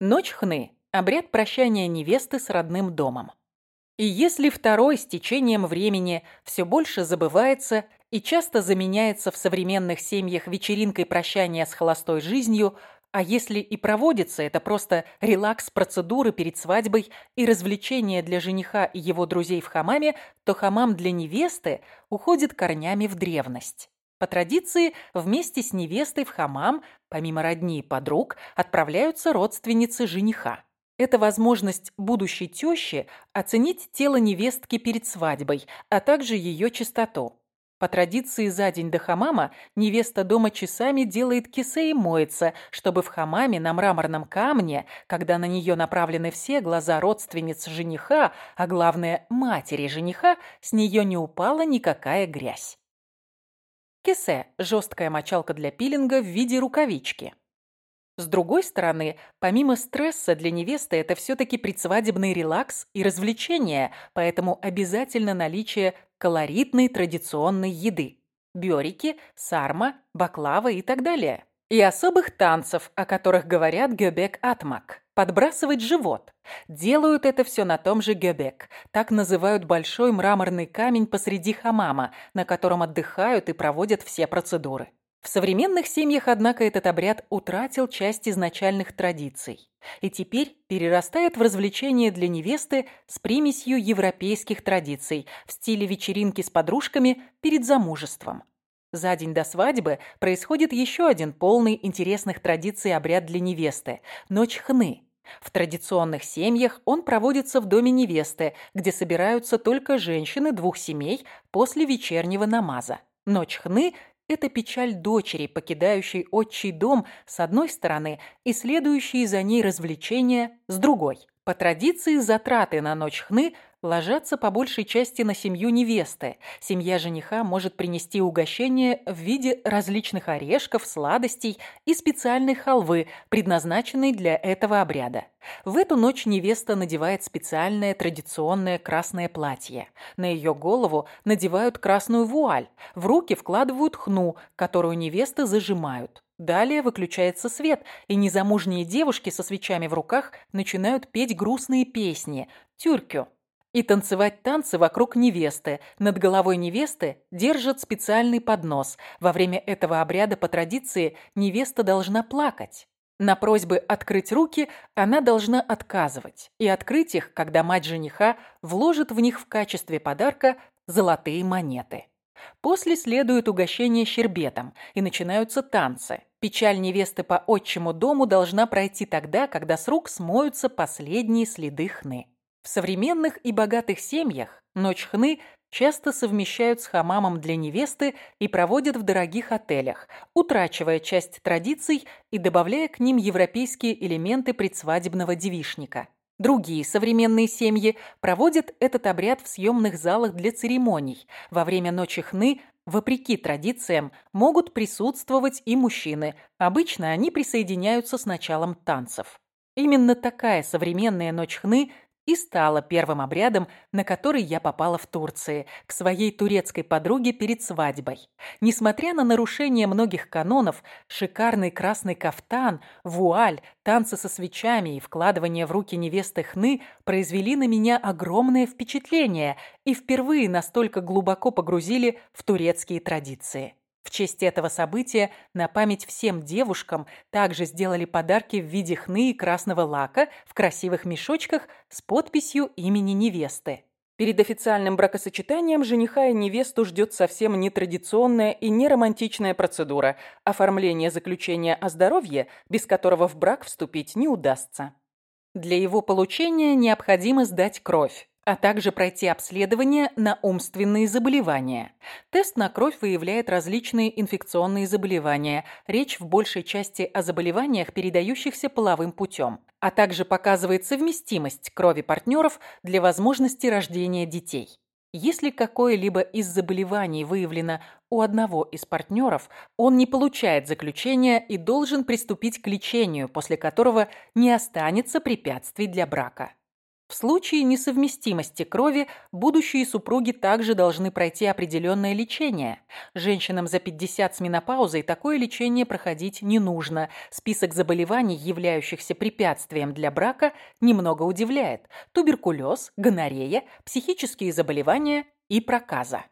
Ночь хны – обряд прощания невесты с родным домом. И если второй с течением времени все больше забывается и часто заменяется в современных семьях вечеринкой прощания с холостой жизнью, а если и проводится, это просто релакс-процедуры перед свадьбой и развлечения для жениха и его друзей в хамаме, то хамам для невесты уходит корнями в древность. По традиции, вместе с невестой в хамам, помимо родни и подруг, отправляются родственницы жениха. Это возможность будущей тещи оценить тело невестки перед свадьбой, а также ее чистоту. По традиции за день до хамама невеста дома часами делает кисе и моется, чтобы в хамаме на мраморном камне, когда на нее направлены все глаза родственниц жениха, а главное матери жениха, с нее не упала никакая грязь. Кисе – жесткая мочалка для пилинга в виде рукавички. С другой стороны, помимо стресса для невесты, это все-таки предсвадебный релакс и развлечение, поэтому обязательно наличие колоритной традиционной еды. Бёрики, сарма, баклава и так далее. И особых танцев, о которых говорят гёбек-атмак. Подбрасывать живот. Делают это все на том же гёбек. Так называют большой мраморный камень посреди хамама, на котором отдыхают и проводят все процедуры. В современных семьях, однако, этот обряд утратил часть изначальных традиций и теперь перерастает в развлечение для невесты с примесью европейских традиций в стиле вечеринки с подружками перед замужеством. За день до свадьбы происходит еще один полный интересных традиций обряд для невесты – Ночь хны. В традиционных семьях он проводится в доме невесты, где собираются только женщины двух семей после вечернего намаза. Ночь хны – это печаль дочери, покидающей отчий дом с одной стороны и следующие за ней развлечения с другой. По традиции затраты на ночь хны ложатся по большей части на семью невесты. Семья жениха может принести угощение в виде различных орешков, сладостей и специальной халвы, предназначенной для этого обряда. В эту ночь невеста надевает специальное традиционное красное платье. На ее голову надевают красную вуаль, в руки вкладывают хну, которую невесты зажимают. Далее выключается свет, и незамужние девушки со свечами в руках начинают петь грустные песни – тюркю и танцевать танцы вокруг невесты. Над головой невесты держат специальный поднос. Во время этого обряда по традиции невеста должна плакать. На просьбы открыть руки она должна отказывать. И открыть их, когда мать жениха вложит в них в качестве подарка золотые монеты. После следует угощение щербетом, и начинаются танцы. Печаль невесты по отчему дому должна пройти тогда, когда с рук смоются последние следы хны. В современных и богатых семьях ночь хны часто совмещают с хамамом для невесты и проводят в дорогих отелях, утрачивая часть традиций и добавляя к ним европейские элементы предсвадебного девишника. Другие современные семьи проводят этот обряд в съемных залах для церемоний. Во время ночи хны, вопреки традициям, могут присутствовать и мужчины. Обычно они присоединяются с началом танцев. Именно такая современная ночь хны – и стала первым обрядом, на который я попала в Турции, к своей турецкой подруге перед свадьбой. Несмотря на нарушение многих канонов, шикарный красный кафтан, вуаль, танцы со свечами и вкладывание в руки невесты хны произвели на меня огромное впечатление и впервые настолько глубоко погрузили в турецкие традиции. В честь этого события на память всем девушкам также сделали подарки в виде хны и красного лака в красивых мешочках с подписью имени невесты. Перед официальным бракосочетанием жениха и невесту ждет совсем нетрадиционная и неромантичная процедура – оформление заключения о здоровье, без которого в брак вступить не удастся. Для его получения необходимо сдать кровь а также пройти обследование на умственные заболевания. Тест на кровь выявляет различные инфекционные заболевания. Речь в большей части о заболеваниях, передающихся половым путем, а также показывает совместимость крови партнеров для возможности рождения детей. Если какое-либо из заболеваний выявлено у одного из партнеров, он не получает заключения и должен приступить к лечению, после которого не останется препятствий для брака. В случае несовместимости крови будущие супруги также должны пройти определенное лечение. Женщинам за 50 с менопаузой такое лечение проходить не нужно. Список заболеваний, являющихся препятствием для брака, немного удивляет. Туберкулез, гонорея, психические заболевания и проказа.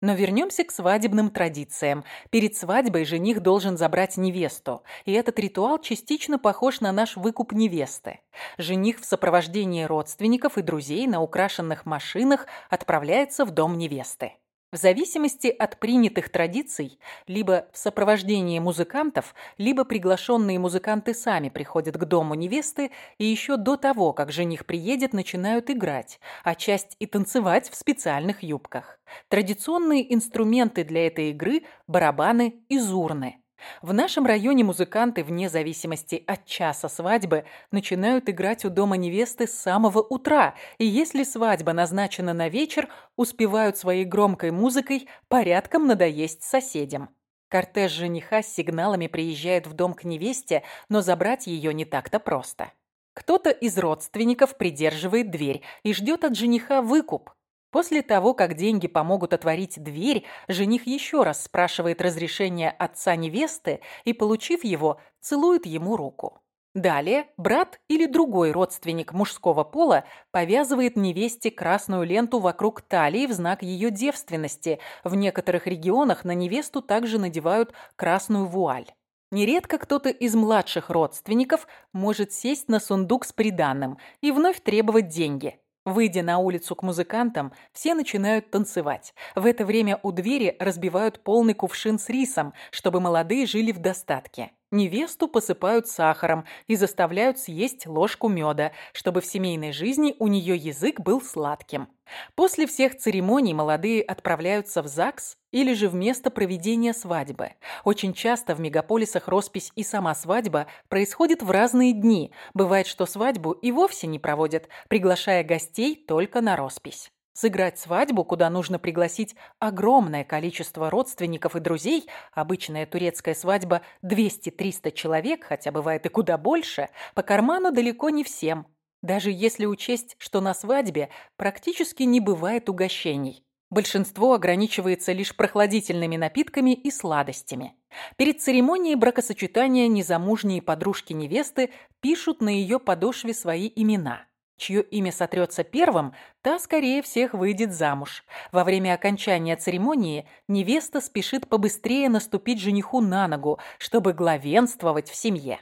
Но вернемся к свадебным традициям. Перед свадьбой жених должен забрать невесту, и этот ритуал частично похож на наш выкуп невесты. Жених в сопровождении родственников и друзей на украшенных машинах отправляется в дом невесты. В зависимости от принятых традиций, либо в сопровождении музыкантов, либо приглашенные музыканты сами приходят к дому невесты и еще до того, как жених приедет, начинают играть, а часть и танцевать в специальных юбках. Традиционные инструменты для этой игры – барабаны и зурны. В нашем районе музыканты, вне зависимости от часа свадьбы, начинают играть у дома невесты с самого утра, и если свадьба назначена на вечер, успевают своей громкой музыкой порядком надоесть соседям. Кортеж жениха с сигналами приезжает в дом к невесте, но забрать ее не так-то просто. Кто-то из родственников придерживает дверь и ждет от жениха выкуп. После того, как деньги помогут отворить дверь, жених еще раз спрашивает разрешение отца невесты и, получив его, целует ему руку. Далее брат или другой родственник мужского пола повязывает невесте красную ленту вокруг талии в знак ее девственности. В некоторых регионах на невесту также надевают красную вуаль. Нередко кто-то из младших родственников может сесть на сундук с приданным и вновь требовать деньги. Выйдя на улицу к музыкантам, все начинают танцевать. В это время у двери разбивают полный кувшин с рисом, чтобы молодые жили в достатке. Невесту посыпают сахаром и заставляют съесть ложку меда, чтобы в семейной жизни у нее язык был сладким. После всех церемоний молодые отправляются в ЗАГС или же в место проведения свадьбы. Очень часто в мегаполисах роспись и сама свадьба происходит в разные дни. Бывает, что свадьбу и вовсе не проводят, приглашая гостей только на роспись. Сыграть свадьбу, куда нужно пригласить огромное количество родственников и друзей, обычная турецкая свадьба 200-300 человек, хотя бывает и куда больше, по карману далеко не всем. Даже если учесть, что на свадьбе практически не бывает угощений. Большинство ограничивается лишь прохладительными напитками и сладостями. Перед церемонией бракосочетания незамужние подружки невесты пишут на ее подошве свои имена – чье имя сотрется первым, та, скорее всех, выйдет замуж. Во время окончания церемонии невеста спешит побыстрее наступить жениху на ногу, чтобы главенствовать в семье.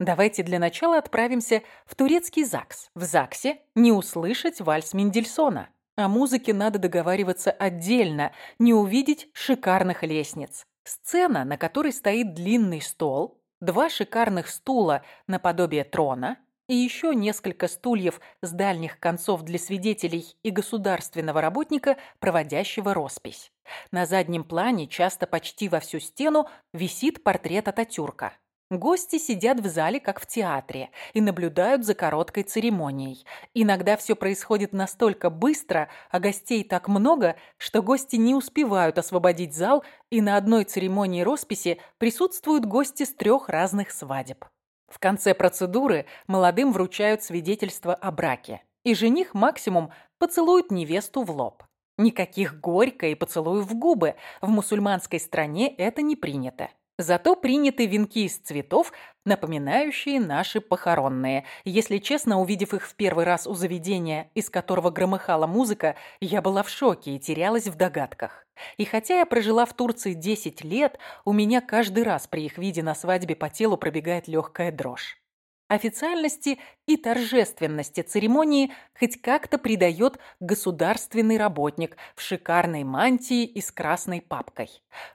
Давайте для начала отправимся в турецкий ЗАГС. В ЗАГСе не услышать вальс Мендельсона. О музыке надо договариваться отдельно, не увидеть шикарных лестниц. Сцена, на которой стоит длинный стол, два шикарных стула наподобие трона – и еще несколько стульев с дальних концов для свидетелей и государственного работника, проводящего роспись. На заднем плане, часто почти во всю стену, висит портрет Ататюрка. Гости сидят в зале, как в театре, и наблюдают за короткой церемонией. Иногда все происходит настолько быстро, а гостей так много, что гости не успевают освободить зал, и на одной церемонии росписи присутствуют гости с трех разных свадеб. В конце процедуры молодым вручают свидетельство о браке, и жених максимум поцелует невесту в лоб. Никаких горько и поцелуев в губы. В мусульманской стране это не принято. Зато приняты венки из цветов, напоминающие наши похоронные. Если честно, увидев их в первый раз у заведения, из которого громыхала музыка, я была в шоке и терялась в догадках. И хотя я прожила в Турции 10 лет, у меня каждый раз при их виде на свадьбе по телу пробегает легкая дрожь. Официальности и торжественности церемонии хоть как-то придает государственный работник в шикарной мантии и с красной папкой.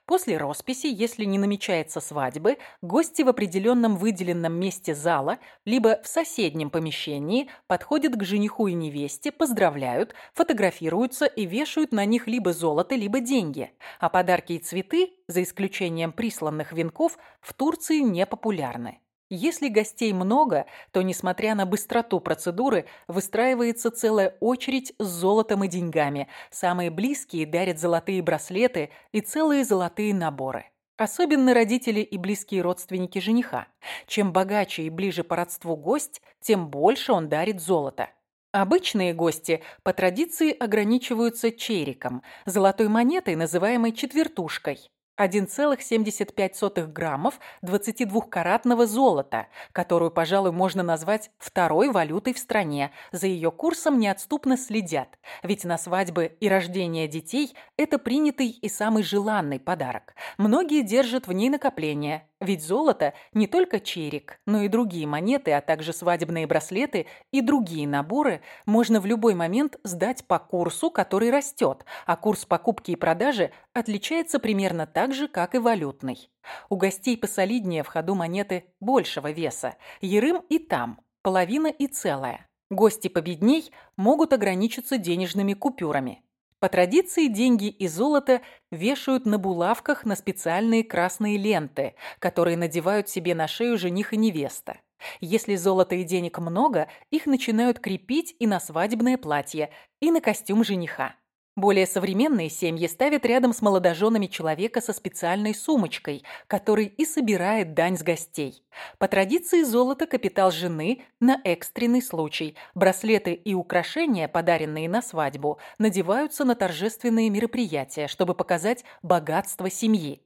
После росписи, если не намечается свадьбы, гости в определенном выделенном месте зала, либо в соседнем помещении, подходят к жениху и невесте, поздравляют, фотографируются и вешают на них либо золото, либо деньги. А подарки и цветы, за исключением присланных венков, в Турции не популярны. Если гостей много, то, несмотря на быстроту процедуры, выстраивается целая очередь с золотом и деньгами. Самые близкие дарят золотые браслеты и целые золотые наборы. Особенно родители и близкие родственники жениха. Чем богаче и ближе по родству гость, тем больше он дарит золото. Обычные гости по традиции ограничиваются чериком, золотой монетой, называемой четвертушкой. 1,75 граммов 22-каратного золота, которую, пожалуй, можно назвать второй валютой в стране. За ее курсом неотступно следят, ведь на свадьбы и рождение детей это принятый и самый желанный подарок. Многие держат в ней накопления, ведь золото не только черик, но и другие монеты, а также свадебные браслеты и другие наборы можно в любой момент сдать по курсу, который растет, а курс покупки и продажи отличается примерно так же, как и валютный. У гостей посолиднее в ходу монеты большего веса. Ерым и там, половина и целая. Гости победней могут ограничиться денежными купюрами. По традиции деньги и золото вешают на булавках на специальные красные ленты, которые надевают себе на шею жених и невеста. Если золота и денег много, их начинают крепить и на свадебное платье, и на костюм жениха. Более современные семьи ставят рядом с молодоженами человека со специальной сумочкой, который и собирает дань с гостей. По традиции золото – капитал жены на экстренный случай. Браслеты и украшения, подаренные на свадьбу, надеваются на торжественные мероприятия, чтобы показать богатство семьи.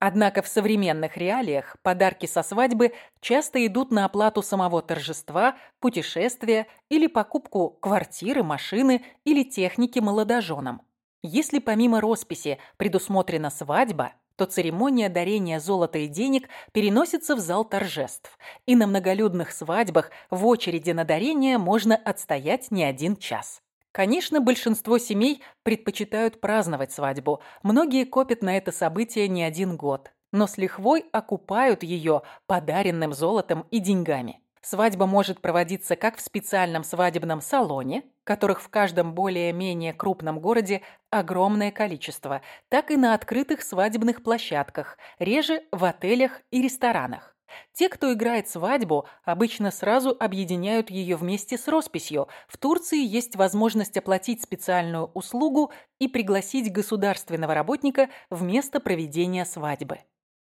Однако в современных реалиях подарки со свадьбы часто идут на оплату самого торжества, путешествия или покупку квартиры, машины или техники молодоженам. Если помимо росписи предусмотрена свадьба, то церемония дарения золота и денег переносится в зал торжеств. И на многолюдных свадьбах в очереди на дарение можно отстоять не один час. Конечно, большинство семей предпочитают праздновать свадьбу. Многие копят на это событие не один год, но с лихвой окупают ее подаренным золотом и деньгами. Свадьба может проводиться как в специальном свадебном салоне, которых в каждом более-менее крупном городе огромное количество, так и на открытых свадебных площадках, реже в отелях и ресторанах. Те, кто играет свадьбу, обычно сразу объединяют ее вместе с росписью. В Турции есть возможность оплатить специальную услугу и пригласить государственного работника в место проведения свадьбы.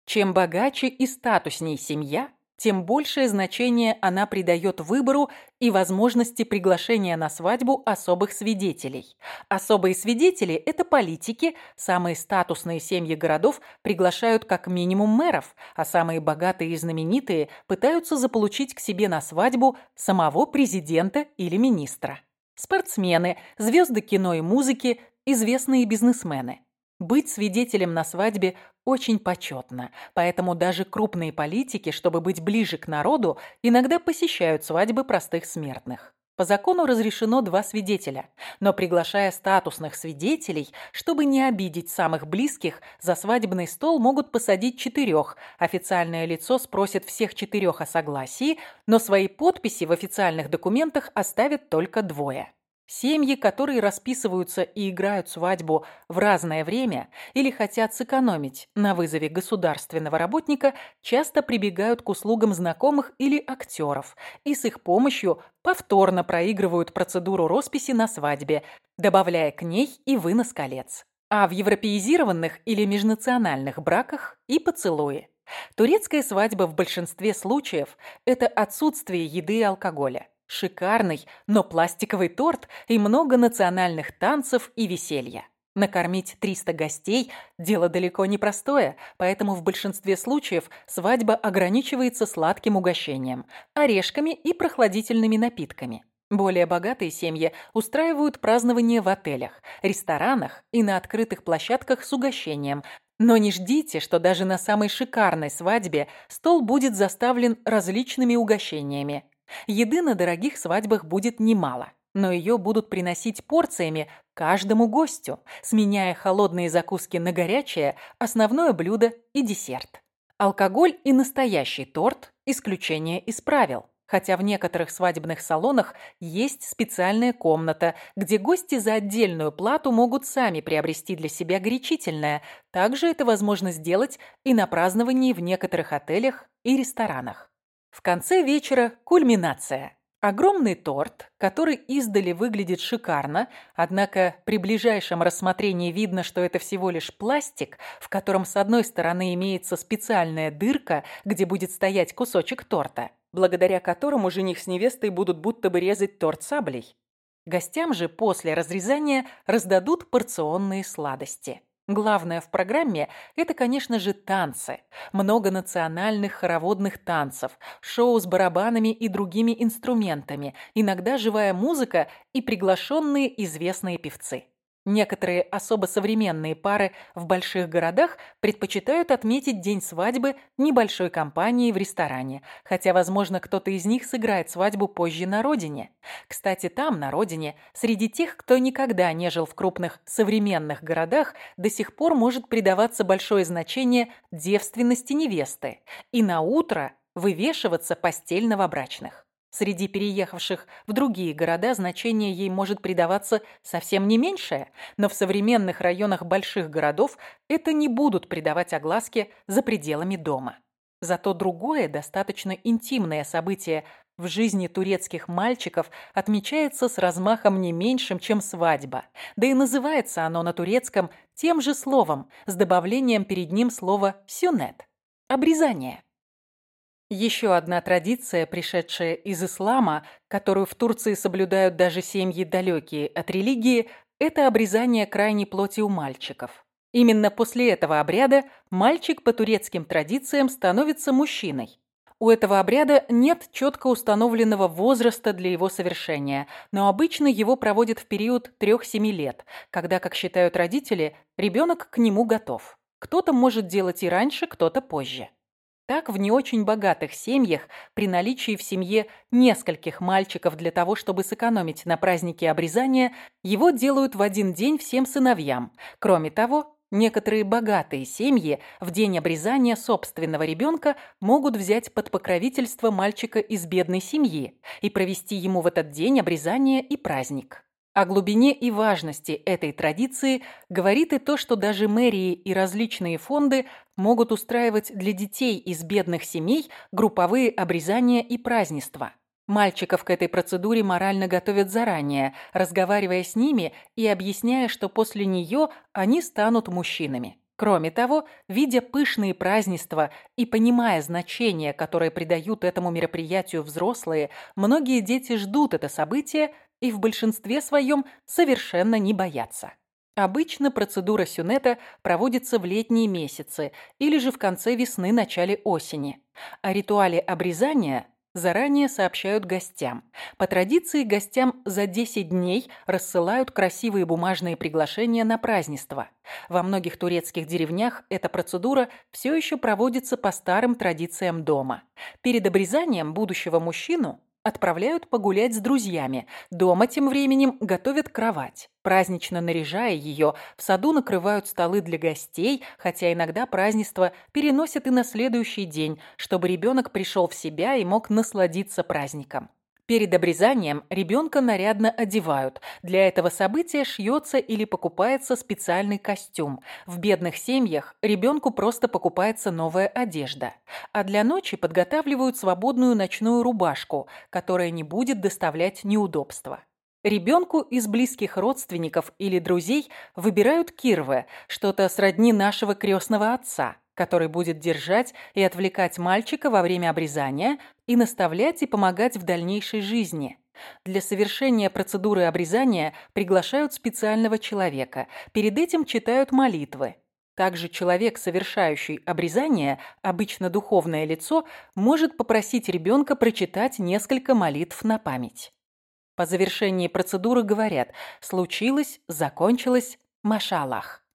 Чем богаче и статусней семья, тем большее значение она придает выбору и возможности приглашения на свадьбу особых свидетелей. Особые свидетели – это политики, самые статусные семьи городов приглашают как минимум мэров, а самые богатые и знаменитые пытаются заполучить к себе на свадьбу самого президента или министра. Спортсмены, звезды кино и музыки, известные бизнесмены. Быть свидетелем на свадьбе очень почетно, поэтому даже крупные политики, чтобы быть ближе к народу, иногда посещают свадьбы простых смертных. По закону разрешено два свидетеля, но приглашая статусных свидетелей, чтобы не обидеть самых близких, за свадебный стол могут посадить четырех. Официальное лицо спросит всех четырех о согласии, но свои подписи в официальных документах оставят только двое. Семьи, которые расписываются и играют свадьбу в разное время или хотят сэкономить на вызове государственного работника, часто прибегают к услугам знакомых или актеров и с их помощью повторно проигрывают процедуру росписи на свадьбе, добавляя к ней и вынос колец. А в европеизированных или межнациональных браках и поцелуи. Турецкая свадьба в большинстве случаев – это отсутствие еды и алкоголя. Шикарный, но пластиковый торт и много национальных танцев и веселья. Накормить 300 гостей – дело далеко не простое, поэтому в большинстве случаев свадьба ограничивается сладким угощением, орешками и прохладительными напитками. Более богатые семьи устраивают празднование в отелях, ресторанах и на открытых площадках с угощением. Но не ждите, что даже на самой шикарной свадьбе стол будет заставлен различными угощениями. Еды на дорогих свадьбах будет немало, но ее будут приносить порциями каждому гостю, сменяя холодные закуски на горячее, основное блюдо и десерт. Алкоголь и настоящий торт – исключение из правил. Хотя в некоторых свадебных салонах есть специальная комната, где гости за отдельную плату могут сами приобрести для себя горячительное. Также это возможно сделать и на праздновании в некоторых отелях и ресторанах. В конце вечера кульминация. Огромный торт, который издали выглядит шикарно, однако при ближайшем рассмотрении видно, что это всего лишь пластик, в котором с одной стороны имеется специальная дырка, где будет стоять кусочек торта, благодаря которому жених с невестой будут будто бы резать торт саблей. Гостям же после разрезания раздадут порционные сладости. Главное в программе – это, конечно же, танцы. Много национальных хороводных танцев, шоу с барабанами и другими инструментами, иногда живая музыка и приглашенные известные певцы. Некоторые особо современные пары в больших городах предпочитают отметить день свадьбы небольшой компанией в ресторане, хотя, возможно, кто-то из них сыграет свадьбу позже на родине. Кстати, там, на родине, среди тех, кто никогда не жил в крупных современных городах, до сих пор может придаваться большое значение девственности невесты и на утро вывешиваться постель новобрачных. Среди переехавших в другие города значение ей может придаваться совсем не меньшее, но в современных районах больших городов это не будут придавать огласке за пределами дома. Зато другое, достаточно интимное событие в жизни турецких мальчиков отмечается с размахом не меньшим, чем свадьба. Да и называется оно на турецком тем же словом, с добавлением перед ним слова «сюнет» – обрезание. Еще одна традиция, пришедшая из ислама, которую в Турции соблюдают даже семьи далекие от религии, это обрезание крайней плоти у мальчиков. Именно после этого обряда мальчик по турецким традициям становится мужчиной. У этого обряда нет четко установленного возраста для его совершения, но обычно его проводят в период 3-7 лет, когда, как считают родители, ребенок к нему готов. Кто-то может делать и раньше, кто-то позже. Так, в не очень богатых семьях, при наличии в семье нескольких мальчиков для того, чтобы сэкономить на празднике обрезания, его делают в один день всем сыновьям. Кроме того, некоторые богатые семьи в день обрезания собственного ребенка могут взять под покровительство мальчика из бедной семьи и провести ему в этот день обрезание и праздник. О глубине и важности этой традиции говорит и то, что даже мэрии и различные фонды могут устраивать для детей из бедных семей групповые обрезания и празднества. Мальчиков к этой процедуре морально готовят заранее, разговаривая с ними и объясняя, что после нее они станут мужчинами. Кроме того, видя пышные празднества и понимая значение, которое придают этому мероприятию взрослые, многие дети ждут это событие и в большинстве своем совершенно не боятся. Обычно процедура сюнета проводится в летние месяцы или же в конце весны-начале осени. О ритуале обрезания заранее сообщают гостям. По традиции гостям за 10 дней рассылают красивые бумажные приглашения на празднество. Во многих турецких деревнях эта процедура все еще проводится по старым традициям дома. Перед обрезанием будущего мужчину отправляют погулять с друзьями. Дома тем временем готовят кровать. Празднично наряжая ее, в саду накрывают столы для гостей, хотя иногда празднество переносят и на следующий день, чтобы ребенок пришел в себя и мог насладиться праздником. Перед обрезанием ребенка нарядно одевают. Для этого события шьется или покупается специальный костюм. В бедных семьях ребенку просто покупается новая одежда. А для ночи подготавливают свободную ночную рубашку, которая не будет доставлять неудобства. Ребенку из близких родственников или друзей выбирают кирвы, что-то сродни нашего крестного отца который будет держать и отвлекать мальчика во время обрезания и наставлять и помогать в дальнейшей жизни. Для совершения процедуры обрезания приглашают специального человека. Перед этим читают молитвы. Также человек, совершающий обрезание, обычно духовное лицо, может попросить ребенка прочитать несколько молитв на память. По завершении процедуры говорят «случилось», «закончилось», «машаллах»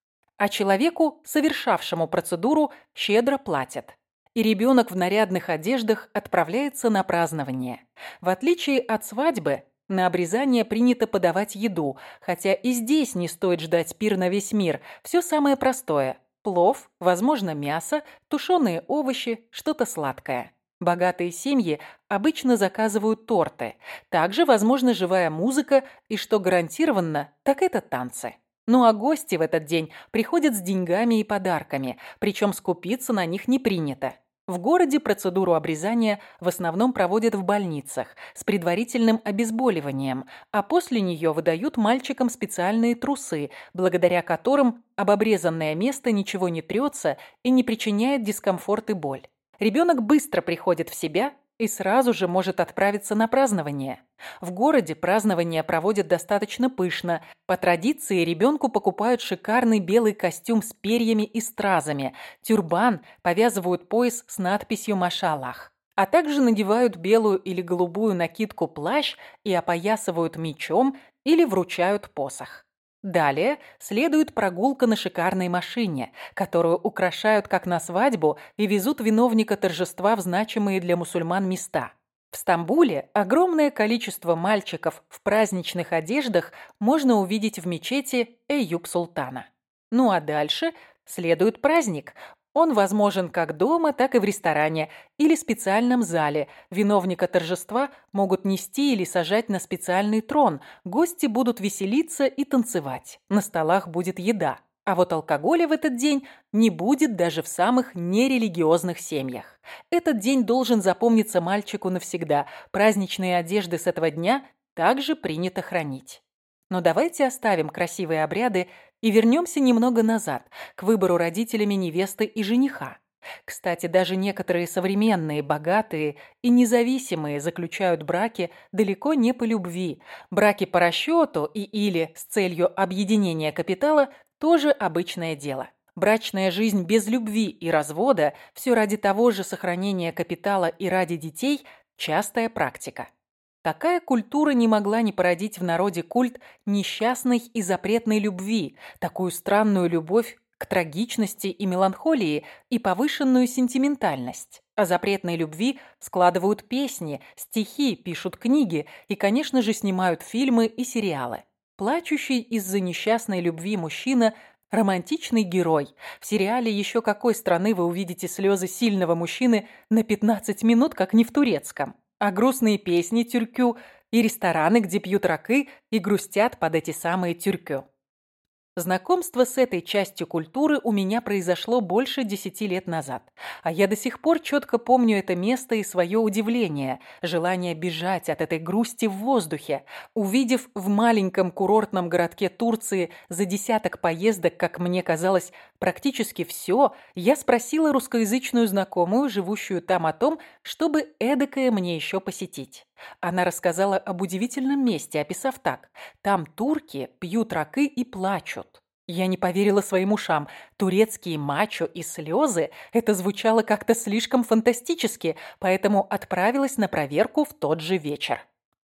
а человеку, совершавшему процедуру, щедро платят. И ребенок в нарядных одеждах отправляется на празднование. В отличие от свадьбы, на обрезание принято подавать еду, хотя и здесь не стоит ждать пир на весь мир. Все самое простое. Плов, возможно, мясо, тушеные овощи, что-то сладкое. Богатые семьи обычно заказывают торты. Также, возможно, живая музыка и, что гарантированно, так это танцы. Ну а гости в этот день приходят с деньгами и подарками, причем скупиться на них не принято. В городе процедуру обрезания в основном проводят в больницах с предварительным обезболиванием, а после нее выдают мальчикам специальные трусы, благодаря которым об обрезанное место ничего не трется и не причиняет дискомфорт и боль. Ребенок быстро приходит в себя и сразу же может отправиться на празднование. В городе празднование проводят достаточно пышно. По традиции ребенку покупают шикарный белый костюм с перьями и стразами, тюрбан, повязывают пояс с надписью «Машалах». А также надевают белую или голубую накидку-плащ и опоясывают мечом или вручают посох. Далее следует прогулка на шикарной машине, которую украшают как на свадьбу и везут виновника торжества в значимые для мусульман места. В Стамбуле огромное количество мальчиков в праздничных одеждах можно увидеть в мечети Эйюб Султана. Ну а дальше следует праздник, он возможен как дома, так и в ресторане или специальном зале. Виновника торжества могут нести или сажать на специальный трон. Гости будут веселиться и танцевать. На столах будет еда. А вот алкоголя в этот день не будет даже в самых нерелигиозных семьях. Этот день должен запомниться мальчику навсегда. Праздничные одежды с этого дня также принято хранить. Но давайте оставим красивые обряды и вернемся немного назад, к выбору родителями невесты и жениха. Кстати, даже некоторые современные, богатые и независимые заключают браки далеко не по любви. Браки по расчету и или с целью объединения капитала тоже обычное дело. Брачная жизнь без любви и развода, все ради того же сохранения капитала и ради детей – частая практика. Такая культура не могла не породить в народе культ несчастной и запретной любви, такую странную любовь к трагичности и меланхолии и повышенную сентиментальность. О запретной любви складывают песни, стихи, пишут книги и, конечно же, снимают фильмы и сериалы. Плачущий из-за несчастной любви мужчина – романтичный герой. В сериале «Еще какой страны» вы увидите слезы сильного мужчины на 15 минут, как не в турецком а грустные песни тюркю и рестораны, где пьют ракы и грустят под эти самые тюркю. Знакомство с этой частью культуры у меня произошло больше десяти лет назад, а я до сих пор четко помню это место и свое удивление, желание бежать от этой грусти в воздухе. Увидев в маленьком курортном городке Турции за десяток поездок, как мне казалось, практически все, я спросила русскоязычную знакомую, живущую там, о том, чтобы эдакое мне еще посетить. Она рассказала об удивительном месте, описав так. Там турки пьют ракы и плачут. Я не поверила своим ушам. Турецкие мачо и слезы – это звучало как-то слишком фантастически, поэтому отправилась на проверку в тот же вечер.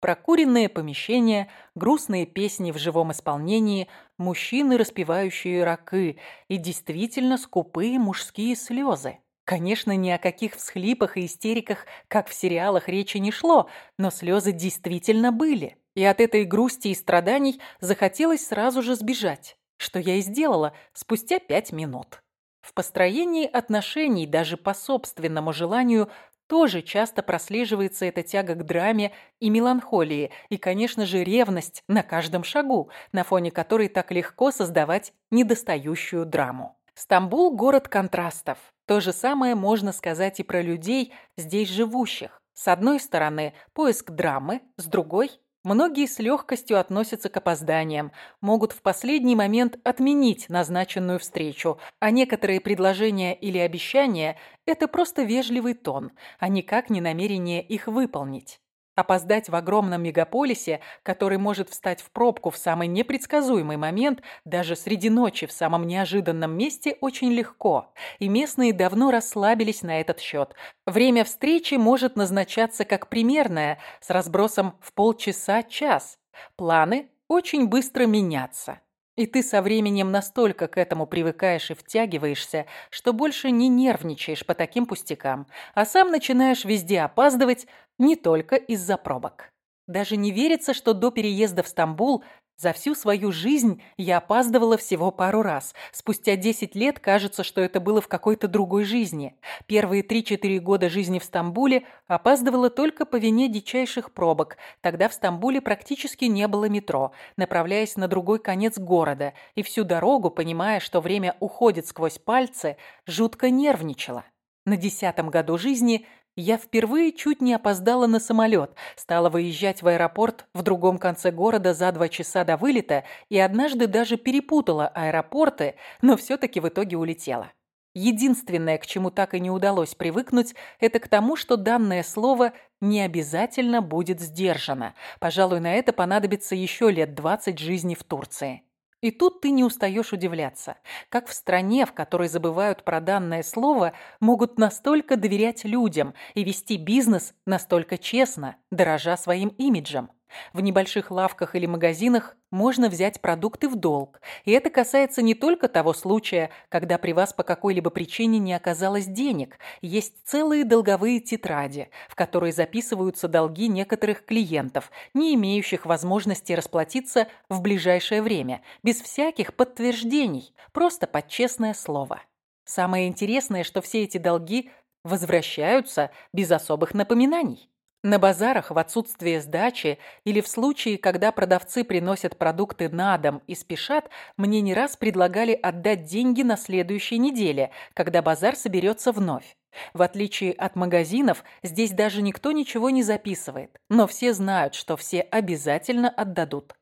Прокуренные помещения, грустные песни в живом исполнении, мужчины, распевающие ракы и действительно скупые мужские слезы. Конечно, ни о каких всхлипах и истериках, как в сериалах, речи не шло, но слезы действительно были. И от этой грусти и страданий захотелось сразу же сбежать, что я и сделала спустя пять минут. В построении отношений даже по собственному желанию тоже часто прослеживается эта тяга к драме и меланхолии, и, конечно же, ревность на каждом шагу, на фоне которой так легко создавать недостающую драму. Стамбул – город контрастов. То же самое можно сказать и про людей, здесь живущих. С одной стороны, поиск драмы, с другой – многие с легкостью относятся к опозданиям, могут в последний момент отменить назначенную встречу, а некоторые предложения или обещания – это просто вежливый тон, а никак не намерение их выполнить. Опоздать в огромном мегаполисе, который может встать в пробку в самый непредсказуемый момент, даже среди ночи в самом неожиданном месте, очень легко. И местные давно расслабились на этот счет. Время встречи может назначаться как примерное, с разбросом в полчаса-час. Планы очень быстро меняться. И ты со временем настолько к этому привыкаешь и втягиваешься, что больше не нервничаешь по таким пустякам, а сам начинаешь везде опаздывать, не только из-за пробок. Даже не верится, что до переезда в Стамбул за всю свою жизнь я опаздывала всего пару раз. Спустя 10 лет кажется, что это было в какой-то другой жизни. Первые 3-4 года жизни в Стамбуле опаздывала только по вине дичайших пробок. Тогда в Стамбуле практически не было метро, направляясь на другой конец города. И всю дорогу, понимая, что время уходит сквозь пальцы, жутко нервничала. На десятом году жизни я впервые чуть не опоздала на самолет, стала выезжать в аэропорт в другом конце города за два часа до вылета и однажды даже перепутала аэропорты, но все-таки в итоге улетела. Единственное, к чему так и не удалось привыкнуть, это к тому, что данное слово не обязательно будет сдержано. Пожалуй, на это понадобится еще лет 20 жизни в Турции. И тут ты не устаешь удивляться, как в стране, в которой забывают про данное слово, могут настолько доверять людям и вести бизнес настолько честно, дорожа своим имиджем. В небольших лавках или магазинах можно взять продукты в долг. И это касается не только того случая, когда при вас по какой-либо причине не оказалось денег. Есть целые долговые тетради, в которые записываются долги некоторых клиентов, не имеющих возможности расплатиться в ближайшее время, без всяких подтверждений, просто под честное слово. Самое интересное, что все эти долги возвращаются без особых напоминаний. На базарах в отсутствие сдачи или в случае, когда продавцы приносят продукты на дом и спешат, мне не раз предлагали отдать деньги на следующей неделе, когда базар соберется вновь. В отличие от магазинов, здесь даже никто ничего не записывает, но все знают, что все обязательно отдадут.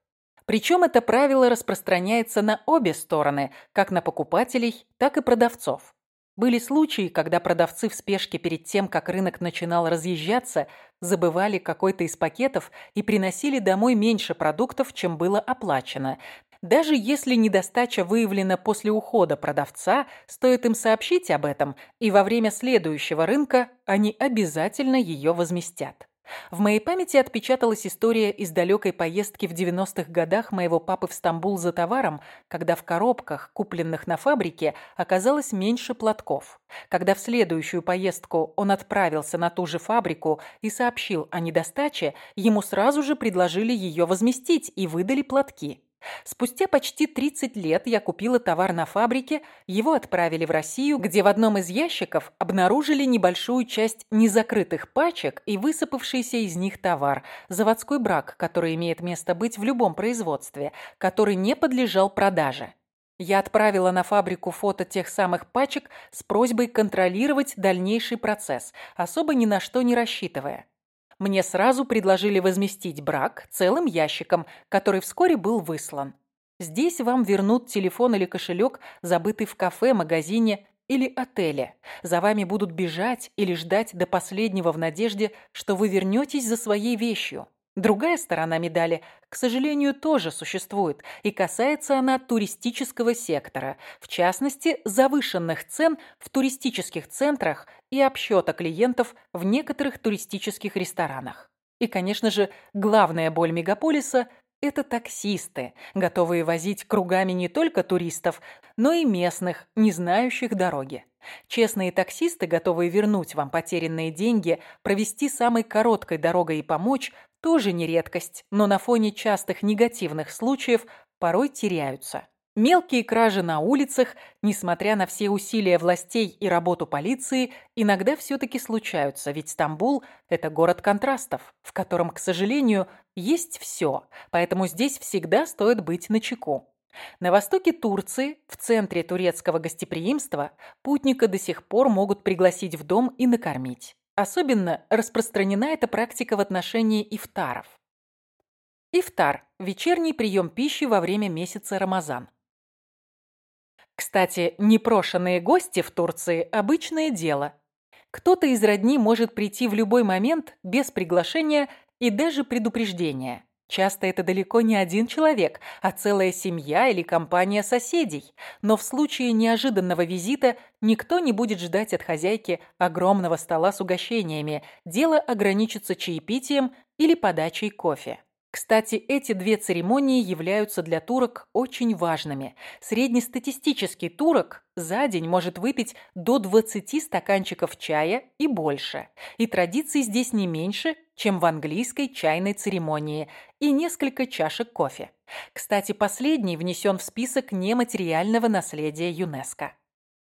Причем это правило распространяется на обе стороны, как на покупателей, так и продавцов. Были случаи, когда продавцы в спешке перед тем, как рынок начинал разъезжаться, забывали какой-то из пакетов и приносили домой меньше продуктов, чем было оплачено. Даже если недостача выявлена после ухода продавца, стоит им сообщить об этом, и во время следующего рынка они обязательно ее возместят. В моей памяти отпечаталась история из далекой поездки в 90-х годах моего папы в Стамбул за товаром, когда в коробках, купленных на фабрике, оказалось меньше платков. Когда в следующую поездку он отправился на ту же фабрику и сообщил о недостаче, ему сразу же предложили ее возместить и выдали платки. Спустя почти 30 лет я купила товар на фабрике, его отправили в Россию, где в одном из ящиков обнаружили небольшую часть незакрытых пачек и высыпавшийся из них товар, заводской брак, который имеет место быть в любом производстве, который не подлежал продаже. Я отправила на фабрику фото тех самых пачек с просьбой контролировать дальнейший процесс, особо ни на что не рассчитывая. Мне сразу предложили возместить брак целым ящиком, который вскоре был выслан. Здесь вам вернут телефон или кошелек, забытый в кафе, магазине или отеле. За вами будут бежать или ждать до последнего в надежде, что вы вернетесь за своей вещью. Другая сторона медали, к сожалению, тоже существует, и касается она туристического сектора, в частности, завышенных цен в туристических центрах и обсчета клиентов в некоторых туристических ресторанах. И, конечно же, главная боль мегаполиса – это таксисты, готовые возить кругами не только туристов, но и местных, не знающих дороги. Честные таксисты, готовые вернуть вам потерянные деньги, провести самой короткой дорогой и помочь, тоже не редкость, но на фоне частых негативных случаев порой теряются. Мелкие кражи на улицах, несмотря на все усилия властей и работу полиции, иногда все-таки случаются, ведь Стамбул – это город контрастов, в котором, к сожалению, есть все, поэтому здесь всегда стоит быть начеку. На востоке Турции, в центре турецкого гостеприимства, путника до сих пор могут пригласить в дом и накормить. Особенно распространена эта практика в отношении ифтаров. Ифтар – вечерний прием пищи во время месяца Рамазан. Кстати, непрошенные гости в Турции – обычное дело. Кто-то из родни может прийти в любой момент без приглашения и даже предупреждения. Часто это далеко не один человек, а целая семья или компания соседей. Но в случае неожиданного визита никто не будет ждать от хозяйки огромного стола с угощениями. Дело ограничится чаепитием или подачей кофе. Кстати, эти две церемонии являются для турок очень важными. Среднестатистический турок за день может выпить до 20 стаканчиков чая и больше. И традиций здесь не меньше, чем в английской чайной церемонии, и несколько чашек кофе. Кстати, последний внесен в список нематериального наследия ЮНЕСКО.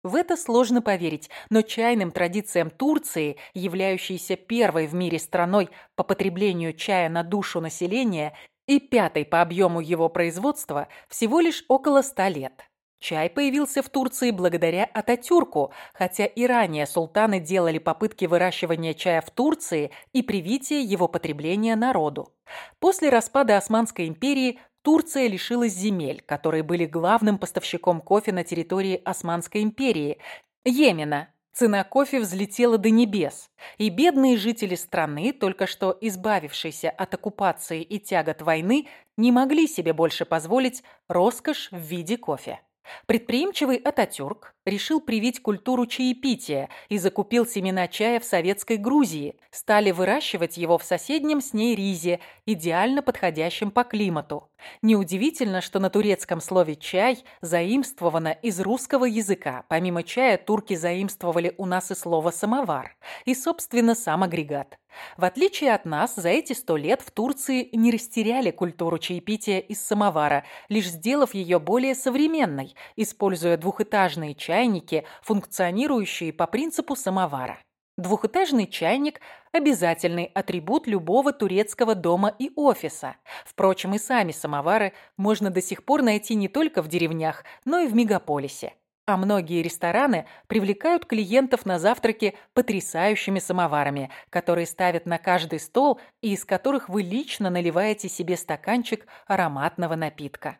В это сложно поверить, но чайным традициям Турции, являющейся первой в мире страной по потреблению чая на душу населения и пятой по объему его производства, всего лишь около ста лет. Чай появился в Турции благодаря Ататюрку, хотя и ранее султаны делали попытки выращивания чая в Турции и привития его потребления народу. После распада Османской империи Турция лишилась земель, которые были главным поставщиком кофе на территории Османской империи, Йемена. Цена кофе взлетела до небес, и бедные жители страны, только что избавившиеся от оккупации и тягот войны, не могли себе больше позволить роскошь в виде кофе. Предприимчивый Ататюрк решил привить культуру чаепития и закупил семена чая в советской Грузии, стали выращивать его в соседнем с ней ризе, идеально подходящем по климату. Неудивительно, что на турецком слове «чай» заимствовано из русского языка. Помимо чая, турки заимствовали у нас и слово «самовар» и, собственно, сам агрегат. В отличие от нас, за эти сто лет в Турции не растеряли культуру чаепития из самовара, лишь сделав ее более современной, используя двухэтажные чайники, функционирующие по принципу самовара. Двухэтажный чайник – обязательный атрибут любого турецкого дома и офиса. Впрочем, и сами самовары можно до сих пор найти не только в деревнях, но и в мегаполисе. А многие рестораны привлекают клиентов на завтраки потрясающими самоварами, которые ставят на каждый стол и из которых вы лично наливаете себе стаканчик ароматного напитка.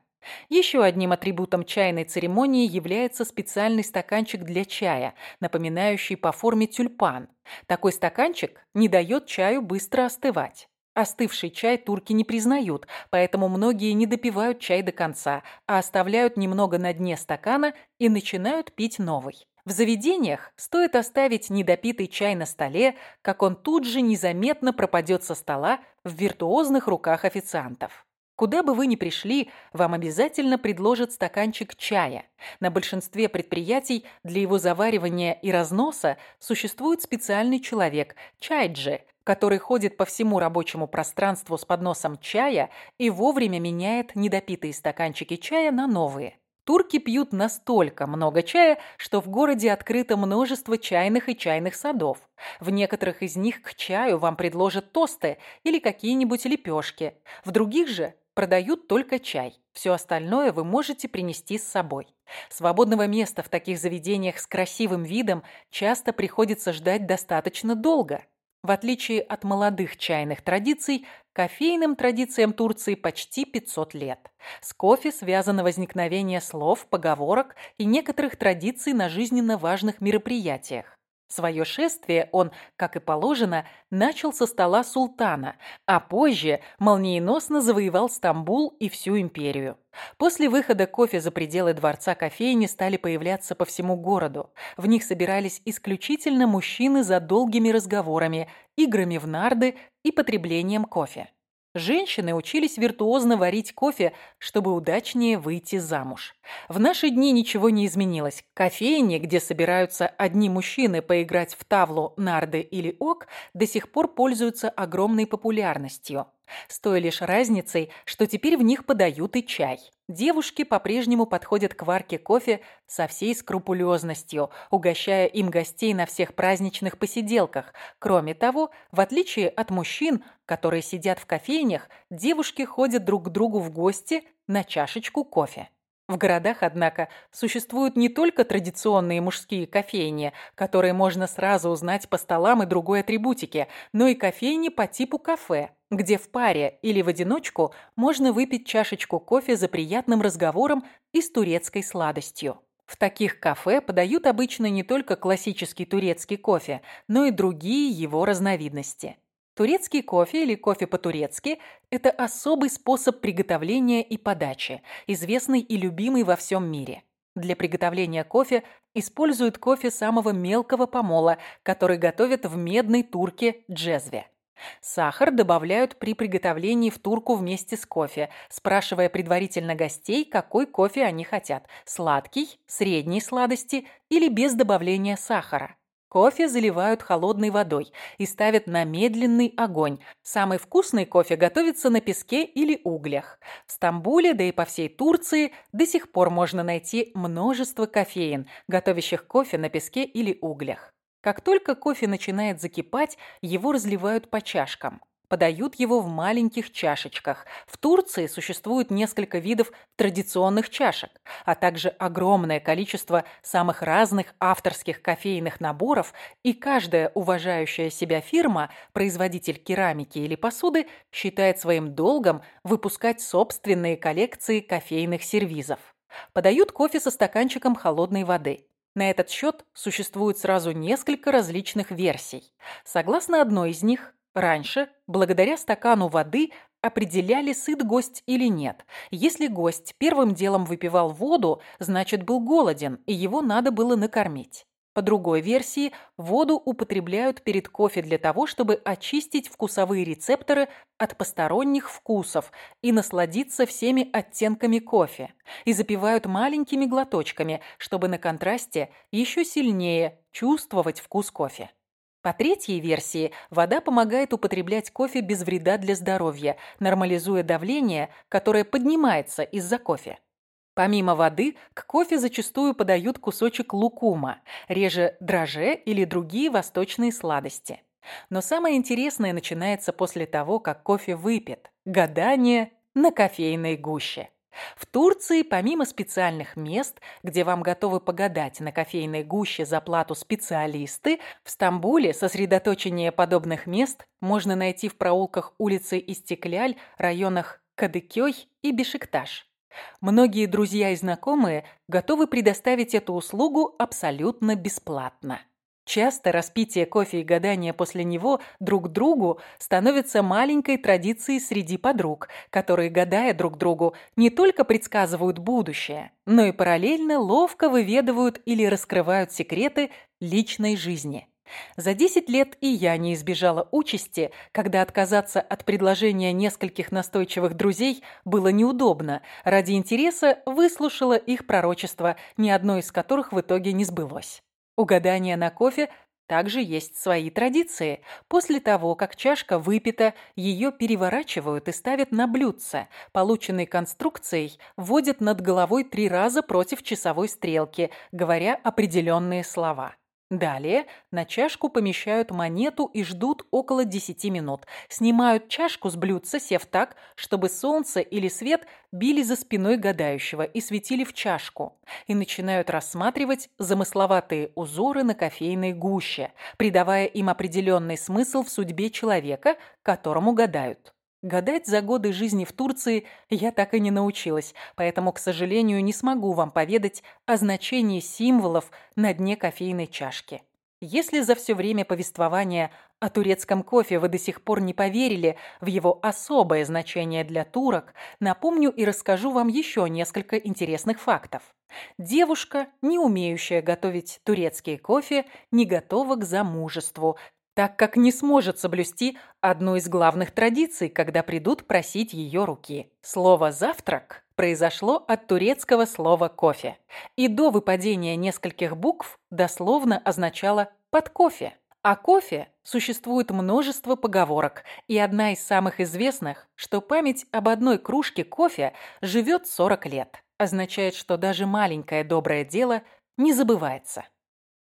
Еще одним атрибутом чайной церемонии является специальный стаканчик для чая, напоминающий по форме тюльпан. Такой стаканчик не дает чаю быстро остывать. Остывший чай турки не признают, поэтому многие не допивают чай до конца, а оставляют немного на дне стакана и начинают пить новый. В заведениях стоит оставить недопитый чай на столе, как он тут же незаметно пропадет со стола в виртуозных руках официантов. Куда бы вы ни пришли, вам обязательно предложат стаканчик чая. На большинстве предприятий для его заваривания и разноса существует специальный человек – чайджи, который ходит по всему рабочему пространству с подносом чая и вовремя меняет недопитые стаканчики чая на новые. Турки пьют настолько много чая, что в городе открыто множество чайных и чайных садов. В некоторых из них к чаю вам предложат тосты или какие-нибудь лепешки. В других же продают только чай. Все остальное вы можете принести с собой. Свободного места в таких заведениях с красивым видом часто приходится ждать достаточно долго. В отличие от молодых чайных традиций, кофейным традициям Турции почти 500 лет. С кофе связано возникновение слов, поговорок и некоторых традиций на жизненно важных мероприятиях. Свое шествие он, как и положено, начал со стола султана, а позже молниеносно завоевал Стамбул и всю империю. После выхода кофе за пределы дворца кофейни стали появляться по всему городу. В них собирались исключительно мужчины за долгими разговорами, играми в нарды и потреблением кофе. Женщины учились виртуозно варить кофе, чтобы удачнее выйти замуж. В наши дни ничего не изменилось. Кофейни, где собираются одни мужчины поиграть в тавлу, нарды или ок, до сих пор пользуются огромной популярностью. С той лишь разницей, что теперь в них подают и чай. Девушки по-прежнему подходят к варке кофе со всей скрупулезностью, угощая им гостей на всех праздничных посиделках. Кроме того, в отличие от мужчин, которые сидят в кофейнях, девушки ходят друг к другу в гости на чашечку кофе. В городах, однако, существуют не только традиционные мужские кофейни, которые можно сразу узнать по столам и другой атрибутике, но и кофейни по типу кафе, где в паре или в одиночку можно выпить чашечку кофе за приятным разговором и с турецкой сладостью. В таких кафе подают обычно не только классический турецкий кофе, но и другие его разновидности. Турецкий кофе или кофе по-турецки – это особый способ приготовления и подачи, известный и любимый во всем мире. Для приготовления кофе используют кофе самого мелкого помола, который готовят в медной турке джезве. Сахар добавляют при приготовлении в турку вместе с кофе, спрашивая предварительно гостей, какой кофе они хотят – сладкий, средней сладости или без добавления сахара. Кофе заливают холодной водой и ставят на медленный огонь. Самый вкусный кофе готовится на песке или углях. В Стамбуле, да и по всей Турции, до сих пор можно найти множество кофеин, готовящих кофе на песке или углях. Как только кофе начинает закипать, его разливают по чашкам. Подают его в маленьких чашечках. В Турции существует несколько видов традиционных чашек, а также огромное количество самых разных авторских кофейных наборов, и каждая уважающая себя фирма, производитель керамики или посуды, считает своим долгом выпускать собственные коллекции кофейных сервизов. Подают кофе со стаканчиком холодной воды. На этот счет существует сразу несколько различных версий. Согласно одной из них, раньше, благодаря стакану воды, определяли, сыт гость или нет. Если гость первым делом выпивал воду, значит был голоден, и его надо было накормить. По другой версии, воду употребляют перед кофе для того, чтобы очистить вкусовые рецепторы от посторонних вкусов и насладиться всеми оттенками кофе. И запивают маленькими глоточками, чтобы на контрасте еще сильнее чувствовать вкус кофе. По третьей версии, вода помогает употреблять кофе без вреда для здоровья, нормализуя давление, которое поднимается из-за кофе. Помимо воды, к кофе зачастую подают кусочек лукума, реже драже или другие восточные сладости. Но самое интересное начинается после того, как кофе выпит. Гадание на кофейной гуще. В Турции, помимо специальных мест, где вам готовы погадать на кофейной гуще за плату специалисты, в Стамбуле сосредоточение подобных мест можно найти в проулках улицы Истекляль, районах Кадыкёй и Бешикташ. Многие друзья и знакомые готовы предоставить эту услугу абсолютно бесплатно. Часто распитие кофе и гадание после него друг другу становится маленькой традицией среди подруг, которые, гадая друг другу, не только предсказывают будущее, но и параллельно ловко выведывают или раскрывают секреты личной жизни. За 10 лет и я не избежала участи, когда отказаться от предложения нескольких настойчивых друзей было неудобно. Ради интереса выслушала их пророчество, ни одно из которых в итоге не сбылось. У гадания на кофе также есть свои традиции. После того, как чашка выпита, ее переворачивают и ставят на блюдце. Полученной конструкцией вводят над головой три раза против часовой стрелки, говоря определенные слова. Далее на чашку помещают монету и ждут около 10 минут. Снимают чашку с блюдца, сев так, чтобы солнце или свет били за спиной гадающего и светили в чашку. И начинают рассматривать замысловатые узоры на кофейной гуще, придавая им определенный смысл в судьбе человека, которому гадают. Гадать за годы жизни в Турции я так и не научилась, поэтому, к сожалению, не смогу вам поведать о значении символов на дне кофейной чашки. Если за все время повествования о турецком кофе вы до сих пор не поверили в его особое значение для турок, напомню и расскажу вам еще несколько интересных фактов. Девушка, не умеющая готовить турецкий кофе, не готова к замужеству, так как не сможет соблюсти одну из главных традиций, когда придут просить ее руки. Слово «завтрак» произошло от турецкого слова «кофе», и до выпадения нескольких букв дословно означало «под кофе». О кофе существует множество поговорок, и одна из самых известных, что память об одной кружке кофе живет 40 лет. Означает, что даже маленькое доброе дело не забывается.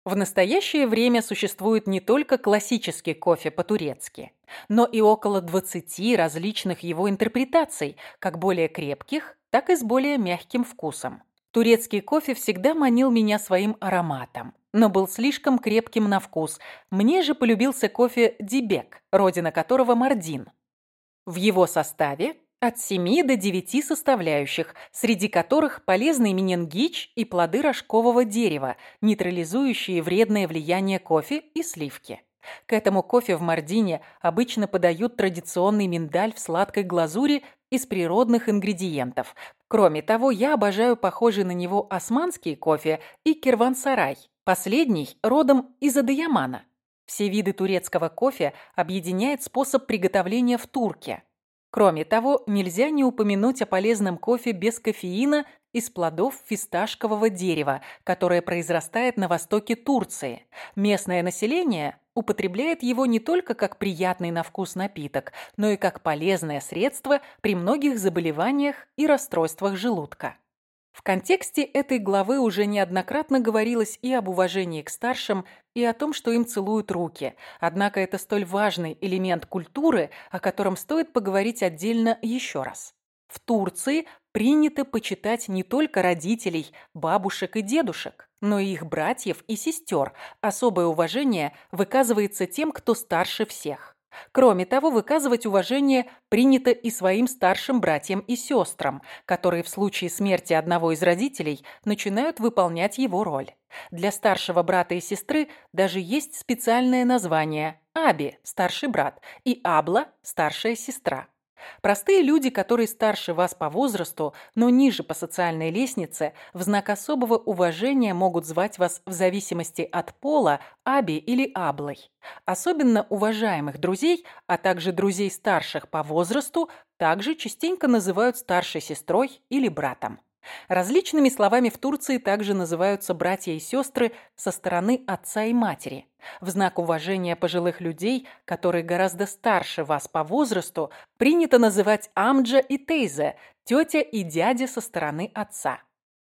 В настоящее время существует не только классический кофе по-турецки, но и около 20 различных его интерпретаций, как более крепких, так и с более мягким вкусом. Турецкий кофе всегда манил меня своим ароматом, но был слишком крепким на вкус. Мне же полюбился кофе Дибек, родина которого Мардин. В его составе от 7 до 9 составляющих, среди которых полезный менингич и плоды рожкового дерева, нейтрализующие вредное влияние кофе и сливки. К этому кофе в Мардине обычно подают традиционный миндаль в сладкой глазури из природных ингредиентов. Кроме того, я обожаю похожий на него османский кофе и кирвансарай, последний родом из Адыямана. Все виды турецкого кофе объединяет способ приготовления в турке – Кроме того, нельзя не упомянуть о полезном кофе без кофеина из плодов фисташкового дерева, которое произрастает на востоке Турции. Местное население употребляет его не только как приятный на вкус напиток, но и как полезное средство при многих заболеваниях и расстройствах желудка. В контексте этой главы уже неоднократно говорилось и об уважении к старшим, и о том, что им целуют руки. Однако это столь важный элемент культуры, о котором стоит поговорить отдельно еще раз. В Турции принято почитать не только родителей, бабушек и дедушек, но и их братьев и сестер. Особое уважение выказывается тем, кто старше всех. Кроме того, выказывать уважение принято и своим старшим братьям и сестрам, которые в случае смерти одного из родителей начинают выполнять его роль. Для старшего брата и сестры даже есть специальное название – Аби – старший брат, и Абла – старшая сестра. Простые люди, которые старше вас по возрасту, но ниже по социальной лестнице, в знак особого уважения могут звать вас в зависимости от пола Аби или Аблой. Особенно уважаемых друзей, а также друзей старших по возрасту, также частенько называют старшей сестрой или братом. Различными словами в Турции также называются братья и сестры со стороны отца и матери. В знак уважения пожилых людей, которые гораздо старше вас по возрасту, принято называть Амджа и Тейзе, тетя и дядя со стороны отца.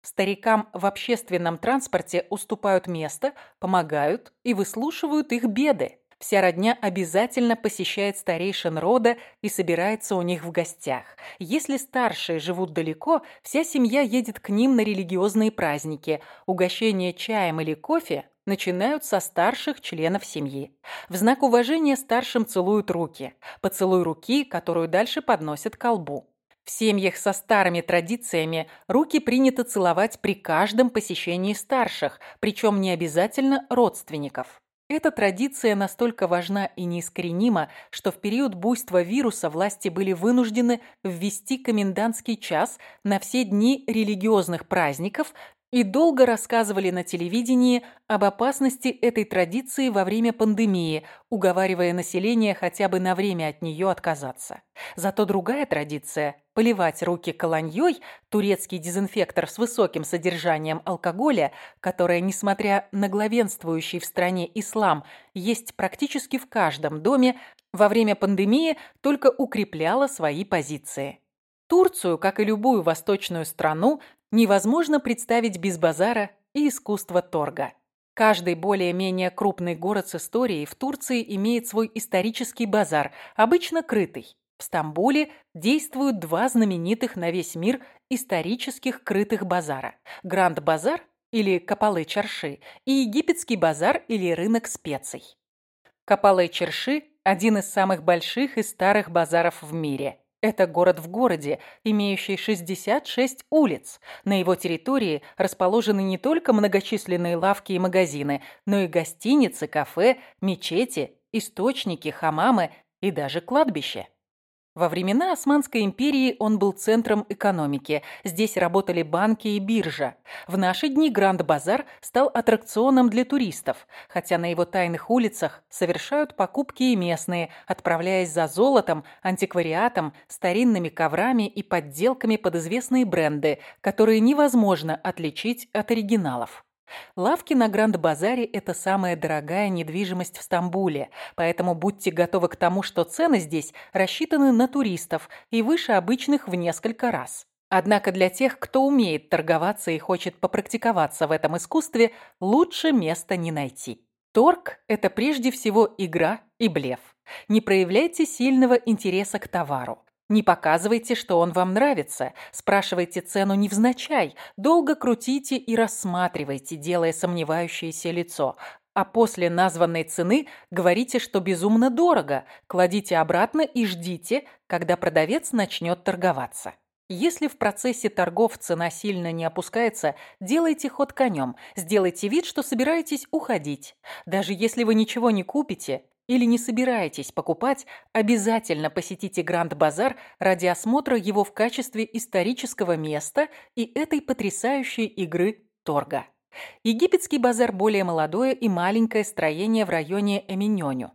Старикам в общественном транспорте уступают место, помогают и выслушивают их беды. Вся родня обязательно посещает старейшин рода и собирается у них в гостях. Если старшие живут далеко, вся семья едет к ним на религиозные праздники. Угощение чаем или кофе начинают со старших членов семьи. В знак уважения старшим целуют руки. Поцелуй руки, которую дальше подносят к колбу. В семьях со старыми традициями руки принято целовать при каждом посещении старших, причем не обязательно родственников. Эта традиция настолько важна и неискоренима, что в период буйства вируса власти были вынуждены ввести комендантский час на все дни религиозных праздников и долго рассказывали на телевидении об опасности этой традиции во время пандемии, уговаривая население хотя бы на время от нее отказаться. Зато другая традиция – поливать руки колоньей, турецкий дезинфектор с высоким содержанием алкоголя, которая, несмотря на главенствующий в стране ислам, есть практически в каждом доме, во время пандемии только укрепляла свои позиции. Турцию, как и любую восточную страну, невозможно представить без базара и искусства торга. Каждый более-менее крупный город с историей в Турции имеет свой исторический базар, обычно крытый. В Стамбуле действуют два знаменитых на весь мир исторических крытых базара – Гранд-базар или Капалы-Чарши и Египетский базар или рынок специй. Капалы-Чарши – один из самых больших и старых базаров в мире – это город в городе, имеющий 66 улиц. На его территории расположены не только многочисленные лавки и магазины, но и гостиницы, кафе, мечети, источники, хамамы и даже кладбище. Во времена Османской империи он был центром экономики. Здесь работали банки и биржа. В наши дни Гранд-базар стал аттракционом для туристов, хотя на его тайных улицах совершают покупки и местные, отправляясь за золотом, антиквариатом, старинными коврами и подделками под известные бренды, которые невозможно отличить от оригиналов. Лавки на Гранд-базаре – это самая дорогая недвижимость в Стамбуле, поэтому будьте готовы к тому, что цены здесь рассчитаны на туристов и выше обычных в несколько раз. Однако для тех, кто умеет торговаться и хочет попрактиковаться в этом искусстве, лучше места не найти. Торг – это прежде всего игра и блеф. Не проявляйте сильного интереса к товару. Не показывайте, что он вам нравится. Спрашивайте цену невзначай. Долго крутите и рассматривайте, делая сомневающееся лицо. А после названной цены говорите, что безумно дорого. Кладите обратно и ждите, когда продавец начнет торговаться. Если в процессе торгов цена сильно не опускается, делайте ход конем, сделайте вид, что собираетесь уходить. Даже если вы ничего не купите, или не собираетесь покупать, обязательно посетите Гранд-базар ради осмотра его в качестве исторического места и этой потрясающей игры торга. Египетский базар – более молодое и маленькое строение в районе Эминьоню.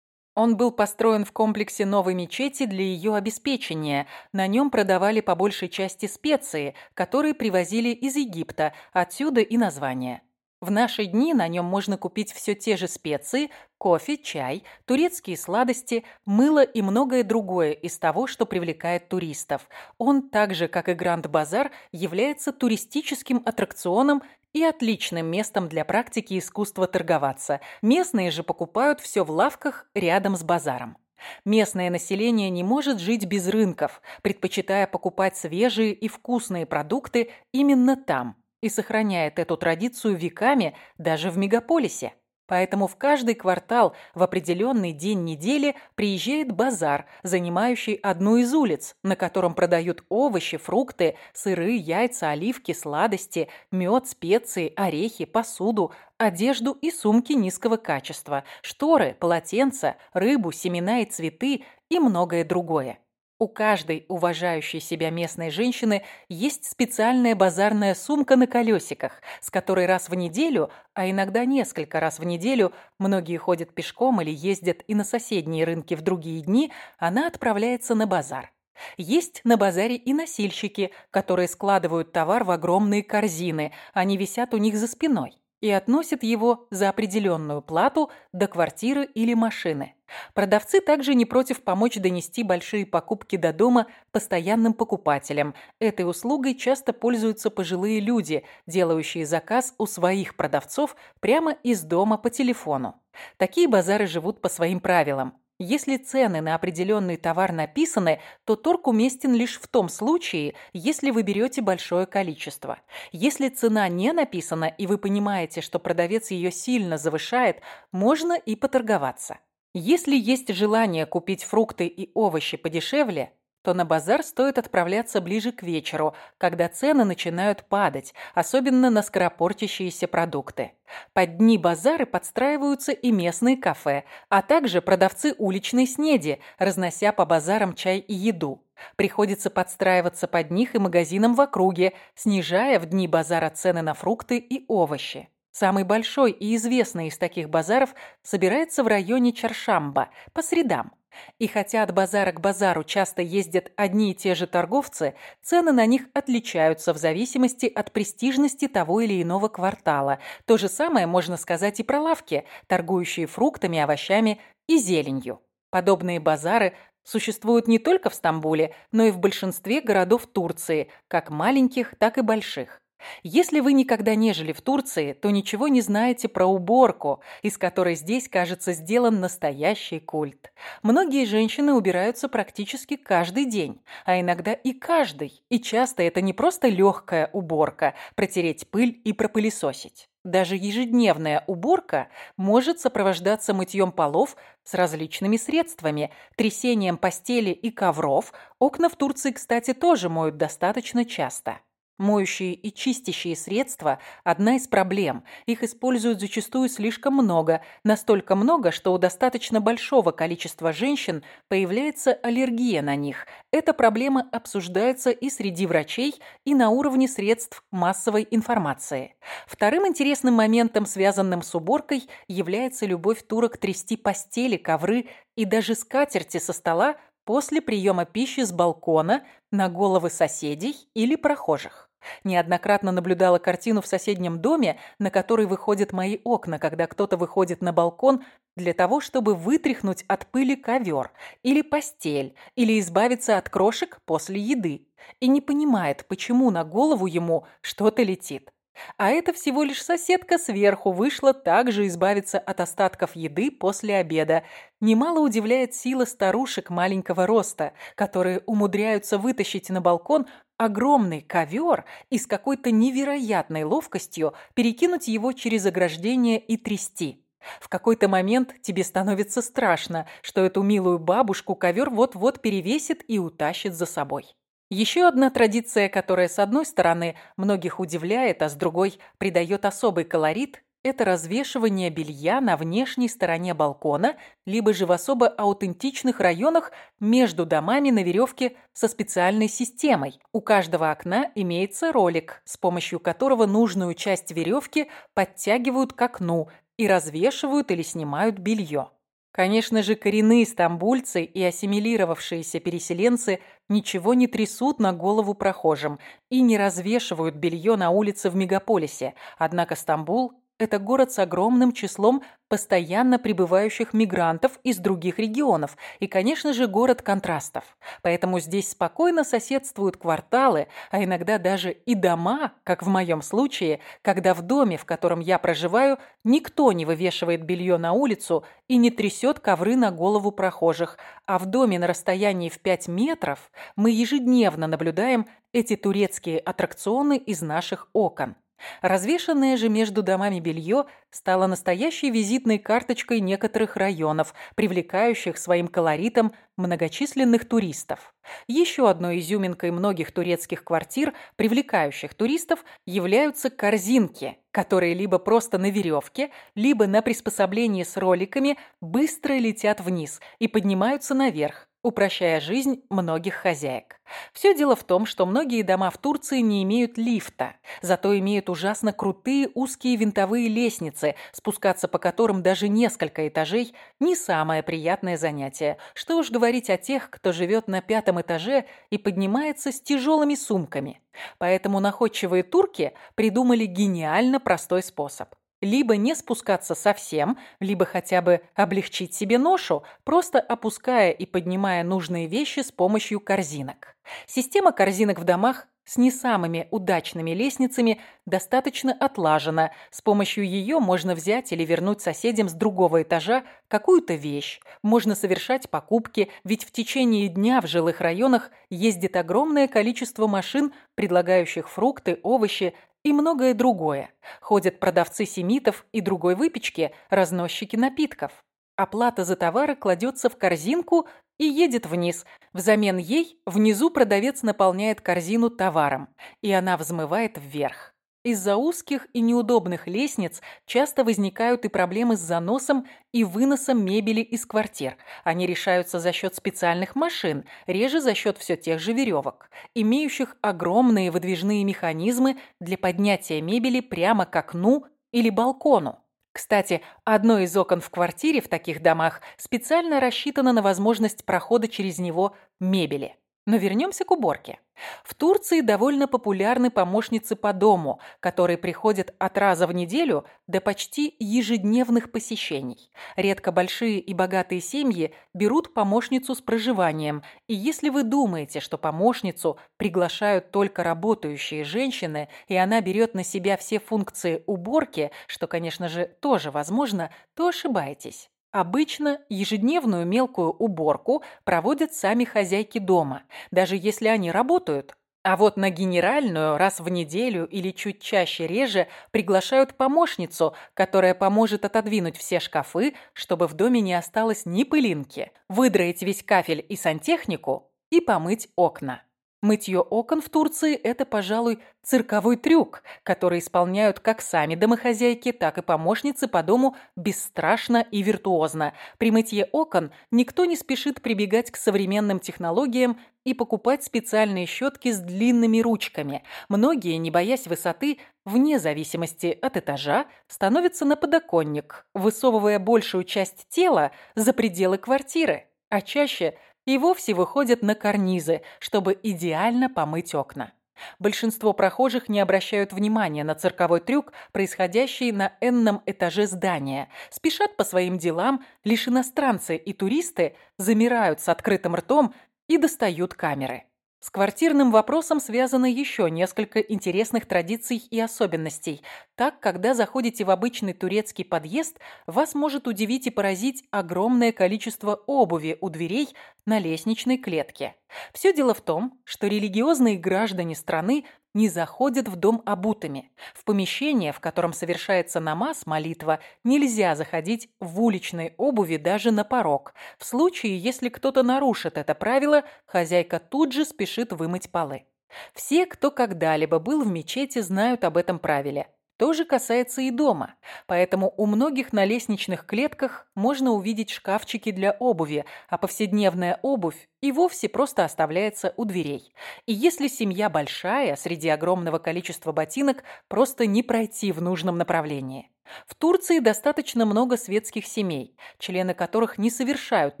Он был построен в комплексе новой мечети для ее обеспечения. На нем продавали по большей части специи, которые привозили из Египта, отсюда и название. В наши дни на нем можно купить все те же специи, кофе, чай, турецкие сладости, мыло и многое другое из того, что привлекает туристов. Он, так же как и Гранд-базар, является туристическим аттракционом и отличным местом для практики искусства торговаться. Местные же покупают все в лавках рядом с базаром. Местное население не может жить без рынков, предпочитая покупать свежие и вкусные продукты именно там – и сохраняет эту традицию веками даже в мегаполисе. Поэтому в каждый квартал в определенный день недели приезжает базар, занимающий одну из улиц, на котором продают овощи, фрукты, сыры, яйца, оливки, сладости, мед, специи, орехи, посуду, одежду и сумки низкого качества, шторы, полотенца, рыбу, семена и цветы и многое другое. У каждой уважающей себя местной женщины есть специальная базарная сумка на колесиках, с которой раз в неделю, а иногда несколько раз в неделю, многие ходят пешком или ездят и на соседние рынки в другие дни, она отправляется на базар. Есть на базаре и носильщики, которые складывают товар в огромные корзины, они висят у них за спиной и относят его за определенную плату до квартиры или машины. Продавцы также не против помочь донести большие покупки до дома постоянным покупателям. Этой услугой часто пользуются пожилые люди, делающие заказ у своих продавцов прямо из дома по телефону. Такие базары живут по своим правилам. Если цены на определенный товар написаны, то торг уместен лишь в том случае, если вы берете большое количество. Если цена не написана и вы понимаете, что продавец ее сильно завышает, можно и поторговаться. Если есть желание купить фрукты и овощи подешевле, то на базар стоит отправляться ближе к вечеру, когда цены начинают падать, особенно на скоропортящиеся продукты. Под дни базары подстраиваются и местные кафе, а также продавцы уличной снеди, разнося по базарам чай и еду. Приходится подстраиваться под них и магазинам в округе, снижая в дни базара цены на фрукты и овощи. Самый большой и известный из таких базаров собирается в районе Чаршамба по средам. И хотя от базара к базару часто ездят одни и те же торговцы, цены на них отличаются в зависимости от престижности того или иного квартала. То же самое можно сказать и про лавки, торгующие фруктами, овощами и зеленью. Подобные базары существуют не только в Стамбуле, но и в большинстве городов Турции, как маленьких, так и больших. Если вы никогда не жили в Турции, то ничего не знаете про уборку, из которой здесь, кажется, сделан настоящий культ. Многие женщины убираются практически каждый день, а иногда и каждый. И часто это не просто легкая уборка – протереть пыль и пропылесосить. Даже ежедневная уборка может сопровождаться мытьем полов с различными средствами, трясением постели и ковров. Окна в Турции, кстати, тоже моют достаточно часто. Моющие и чистящие средства – одна из проблем. Их используют зачастую слишком много, настолько много, что у достаточно большого количества женщин появляется аллергия на них. Эта проблема обсуждается и среди врачей, и на уровне средств массовой информации. Вторым интересным моментом, связанным с уборкой, является любовь турок трясти постели, ковры и даже скатерти со стола после приема пищи с балкона на головы соседей или прохожих. Неоднократно наблюдала картину в соседнем доме, на который выходят мои окна, когда кто-то выходит на балкон для того, чтобы вытряхнуть от пыли ковер или постель, или избавиться от крошек после еды, и не понимает, почему на голову ему что-то летит. А это всего лишь соседка сверху вышла также избавиться от остатков еды после обеда. Немало удивляет сила старушек маленького роста, которые умудряются вытащить на балкон огромный ковер и с какой-то невероятной ловкостью перекинуть его через ограждение и трясти. В какой-то момент тебе становится страшно, что эту милую бабушку ковер вот-вот перевесит и утащит за собой. Еще одна традиция, которая с одной стороны многих удивляет, а с другой придает особый колорит, это развешивание белья на внешней стороне балкона, либо же в особо аутентичных районах между домами на веревке со специальной системой. У каждого окна имеется ролик, с помощью которого нужную часть веревки подтягивают к окну и развешивают или снимают белье. Конечно же, коренные стамбульцы и ассимилировавшиеся переселенцы ничего не трясут на голову прохожим и не развешивают белье на улице в мегаполисе, однако Стамбул это город с огромным числом постоянно прибывающих мигрантов из других регионов и, конечно же, город контрастов. Поэтому здесь спокойно соседствуют кварталы, а иногда даже и дома, как в моем случае, когда в доме, в котором я проживаю, никто не вывешивает белье на улицу и не трясет ковры на голову прохожих, а в доме на расстоянии в 5 метров мы ежедневно наблюдаем эти турецкие аттракционы из наших окон. Развешанное же между домами белье стало настоящей визитной карточкой некоторых районов, привлекающих своим колоритом многочисленных туристов. Еще одной изюминкой многих турецких квартир, привлекающих туристов, являются корзинки, которые либо просто на веревке, либо на приспособлении с роликами быстро летят вниз и поднимаются наверх, упрощая жизнь многих хозяек. Все дело в том, что многие дома в Турции не имеют лифта, зато имеют ужасно крутые узкие винтовые лестницы, спускаться по которым даже несколько этажей – не самое приятное занятие. Что уж говорить о тех, кто живет на пятом этаже и поднимается с тяжелыми сумками. Поэтому находчивые турки придумали гениально простой способ либо не спускаться совсем, либо хотя бы облегчить себе ношу, просто опуская и поднимая нужные вещи с помощью корзинок. Система корзинок в домах с не самыми удачными лестницами достаточно отлажена. С помощью ее можно взять или вернуть соседям с другого этажа какую-то вещь. Можно совершать покупки, ведь в течение дня в жилых районах ездит огромное количество машин, предлагающих фрукты, овощи, и многое другое. Ходят продавцы семитов и другой выпечки, разносчики напитков. Оплата за товары кладется в корзинку и едет вниз. Взамен ей внизу продавец наполняет корзину товаром, и она взмывает вверх. Из-за узких и неудобных лестниц часто возникают и проблемы с заносом и выносом мебели из квартир. Они решаются за счет специальных машин, реже за счет все тех же веревок, имеющих огромные выдвижные механизмы для поднятия мебели прямо к окну или балкону. Кстати, одно из окон в квартире в таких домах специально рассчитано на возможность прохода через него мебели. Но вернемся к уборке. В Турции довольно популярны помощницы по дому, которые приходят от раза в неделю до почти ежедневных посещений. Редко большие и богатые семьи берут помощницу с проживанием, и если вы думаете, что помощницу приглашают только работающие женщины, и она берет на себя все функции уборки, что, конечно же, тоже возможно, то ошибаетесь. Обычно ежедневную мелкую уборку проводят сами хозяйки дома, даже если они работают. А вот на генеральную раз в неделю или чуть чаще реже приглашают помощницу, которая поможет отодвинуть все шкафы, чтобы в доме не осталось ни пылинки, выдроить весь кафель и сантехнику и помыть окна. Мытье окон в Турции – это, пожалуй, цирковой трюк, который исполняют как сами домохозяйки, так и помощницы по дому бесстрашно и виртуозно. При мытье окон никто не спешит прибегать к современным технологиям и покупать специальные щетки с длинными ручками. Многие, не боясь высоты, вне зависимости от этажа, становятся на подоконник, высовывая большую часть тела за пределы квартиры, а чаще – и вовсе выходят на карнизы, чтобы идеально помыть окна. Большинство прохожих не обращают внимания на цирковой трюк, происходящий на энном этаже здания. Спешат по своим делам, лишь иностранцы и туристы замирают с открытым ртом и достают камеры. С квартирным вопросом связано еще несколько интересных традиций и особенностей. Так, когда заходите в обычный турецкий подъезд, вас может удивить и поразить огромное количество обуви у дверей на лестничной клетке. Все дело в том, что религиозные граждане страны не заходят в дом обутыми. В помещение, в котором совершается намаз, молитва, нельзя заходить в уличной обуви даже на порог. В случае, если кто-то нарушит это правило, хозяйка тут же спешит вымыть полы. Все, кто когда-либо был в мечети, знают об этом правиле. То же касается и дома, поэтому у многих на лестничных клетках можно увидеть шкафчики для обуви, а повседневная обувь и вовсе просто оставляется у дверей. И если семья большая, среди огромного количества ботинок просто не пройти в нужном направлении. В Турции достаточно много светских семей, члены которых не совершают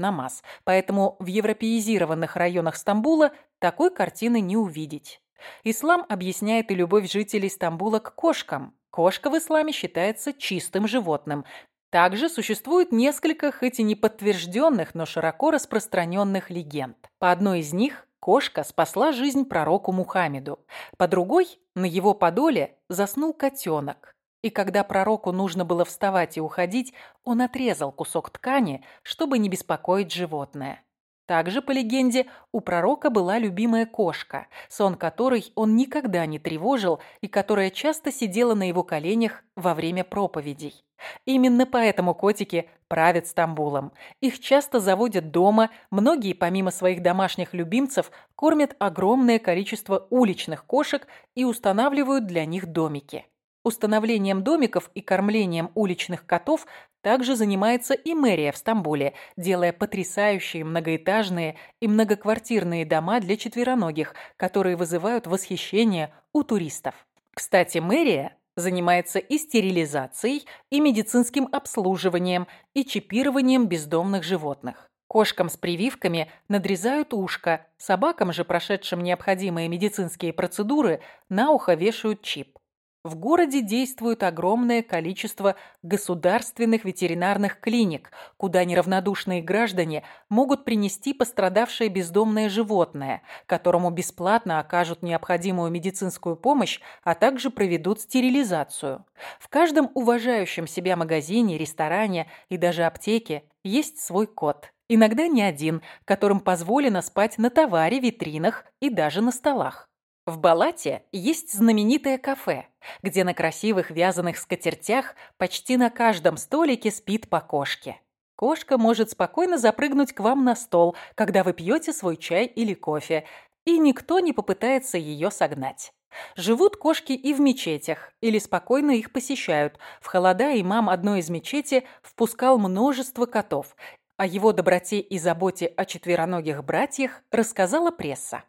намаз, поэтому в европеизированных районах Стамбула такой картины не увидеть. Ислам объясняет и любовь жителей Стамбула к кошкам. Кошка в исламе считается чистым животным. Также существует несколько, хоть и не подтвержденных, но широко распространенных легенд. По одной из них кошка спасла жизнь пророку Мухаммеду. По другой, на его подоле заснул котенок. И когда пророку нужно было вставать и уходить, он отрезал кусок ткани, чтобы не беспокоить животное. Также, по легенде, у пророка была любимая кошка, сон которой он никогда не тревожил и которая часто сидела на его коленях во время проповедей. Именно поэтому котики правят Стамбулом. Их часто заводят дома, многие, помимо своих домашних любимцев, кормят огромное количество уличных кошек и устанавливают для них домики. Установлением домиков и кормлением уличных котов также занимается и мэрия в Стамбуле, делая потрясающие многоэтажные и многоквартирные дома для четвероногих, которые вызывают восхищение у туристов. Кстати, мэрия занимается и стерилизацией, и медицинским обслуживанием, и чипированием бездомных животных. Кошкам с прививками надрезают ушко, собакам же, прошедшим необходимые медицинские процедуры, на ухо вешают чип. В городе действует огромное количество государственных ветеринарных клиник, куда неравнодушные граждане могут принести пострадавшее бездомное животное, которому бесплатно окажут необходимую медицинскую помощь, а также проведут стерилизацию. В каждом уважающем себя магазине, ресторане и даже аптеке есть свой кот. Иногда не один, которым позволено спать на товаре, витринах и даже на столах. В Балате есть знаменитое кафе, где на красивых вязаных скатертях почти на каждом столике спит по кошке. Кошка может спокойно запрыгнуть к вам на стол, когда вы пьете свой чай или кофе, и никто не попытается ее согнать. Живут кошки и в мечетях, или спокойно их посещают. В холода имам одной из мечети впускал множество котов. О его доброте и заботе о четвероногих братьях рассказала пресса.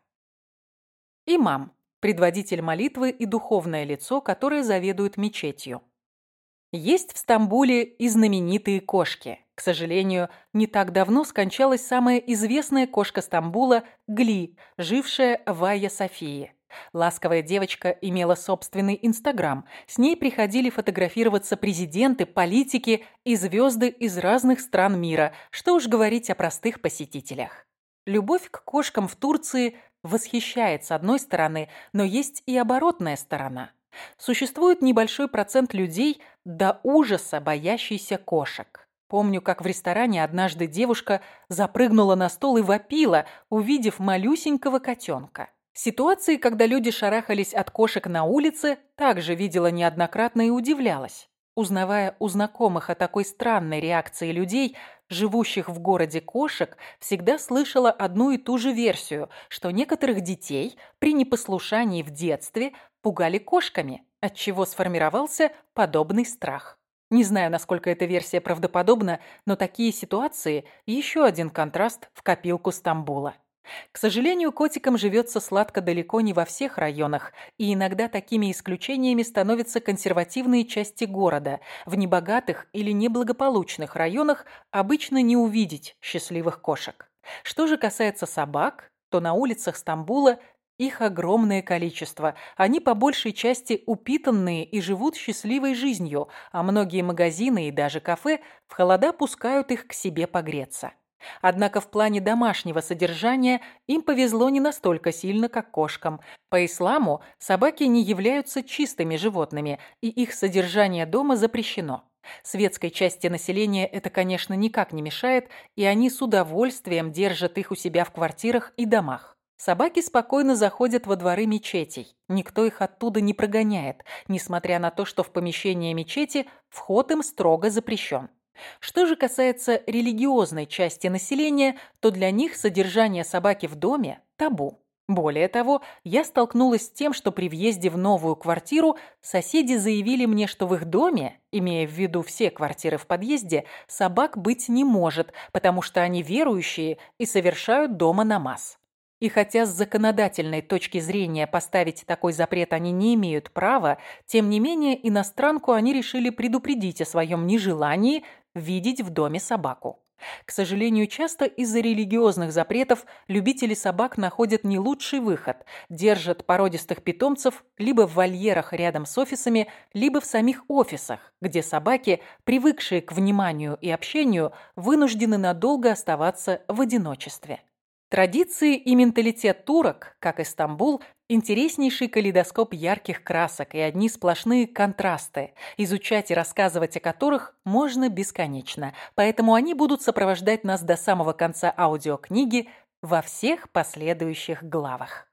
Имам – предводитель молитвы и духовное лицо, которое заведует мечетью. Есть в Стамбуле и знаменитые кошки. К сожалению, не так давно скончалась самая известная кошка Стамбула – Гли, жившая в Айя Софии. Ласковая девочка имела собственный Инстаграм. С ней приходили фотографироваться президенты, политики и звезды из разных стран мира, что уж говорить о простых посетителях. Любовь к кошкам в Турции восхищает с одной стороны, но есть и оборотная сторона. Существует небольшой процент людей до ужаса боящийся кошек. Помню, как в ресторане однажды девушка запрыгнула на стол и вопила, увидев малюсенького котенка. Ситуации, когда люди шарахались от кошек на улице, также видела неоднократно и удивлялась. Узнавая у знакомых о такой странной реакции людей, живущих в городе кошек, всегда слышала одну и ту же версию, что некоторых детей при непослушании в детстве пугали кошками, отчего сформировался подобный страх. Не знаю, насколько эта версия правдоподобна, но такие ситуации – еще один контраст в копилку Стамбула. К сожалению, котикам живется сладко далеко не во всех районах, и иногда такими исключениями становятся консервативные части города. В небогатых или неблагополучных районах обычно не увидеть счастливых кошек. Что же касается собак, то на улицах Стамбула их огромное количество. Они по большей части упитанные и живут счастливой жизнью, а многие магазины и даже кафе в холода пускают их к себе погреться. Однако в плане домашнего содержания им повезло не настолько сильно, как кошкам. По исламу собаки не являются чистыми животными, и их содержание дома запрещено. Светской части населения это, конечно, никак не мешает, и они с удовольствием держат их у себя в квартирах и домах. Собаки спокойно заходят во дворы мечетей. Никто их оттуда не прогоняет, несмотря на то, что в помещение мечети вход им строго запрещен. Что же касается религиозной части населения, то для них содержание собаки в доме – табу. Более того, я столкнулась с тем, что при въезде в новую квартиру соседи заявили мне, что в их доме, имея в виду все квартиры в подъезде, собак быть не может, потому что они верующие и совершают дома намаз. И хотя с законодательной точки зрения поставить такой запрет они не имеют права, тем не менее иностранку они решили предупредить о своем нежелании видеть в доме собаку. К сожалению, часто из-за религиозных запретов любители собак находят не лучший выход, держат породистых питомцев либо в вольерах рядом с офисами, либо в самих офисах, где собаки, привыкшие к вниманию и общению, вынуждены надолго оставаться в одиночестве. Традиции и менталитет турок, как и Стамбул, интереснейший калейдоскоп ярких красок и одни сплошные контрасты, изучать и рассказывать о которых можно бесконечно. Поэтому они будут сопровождать нас до самого конца аудиокниги во всех последующих главах.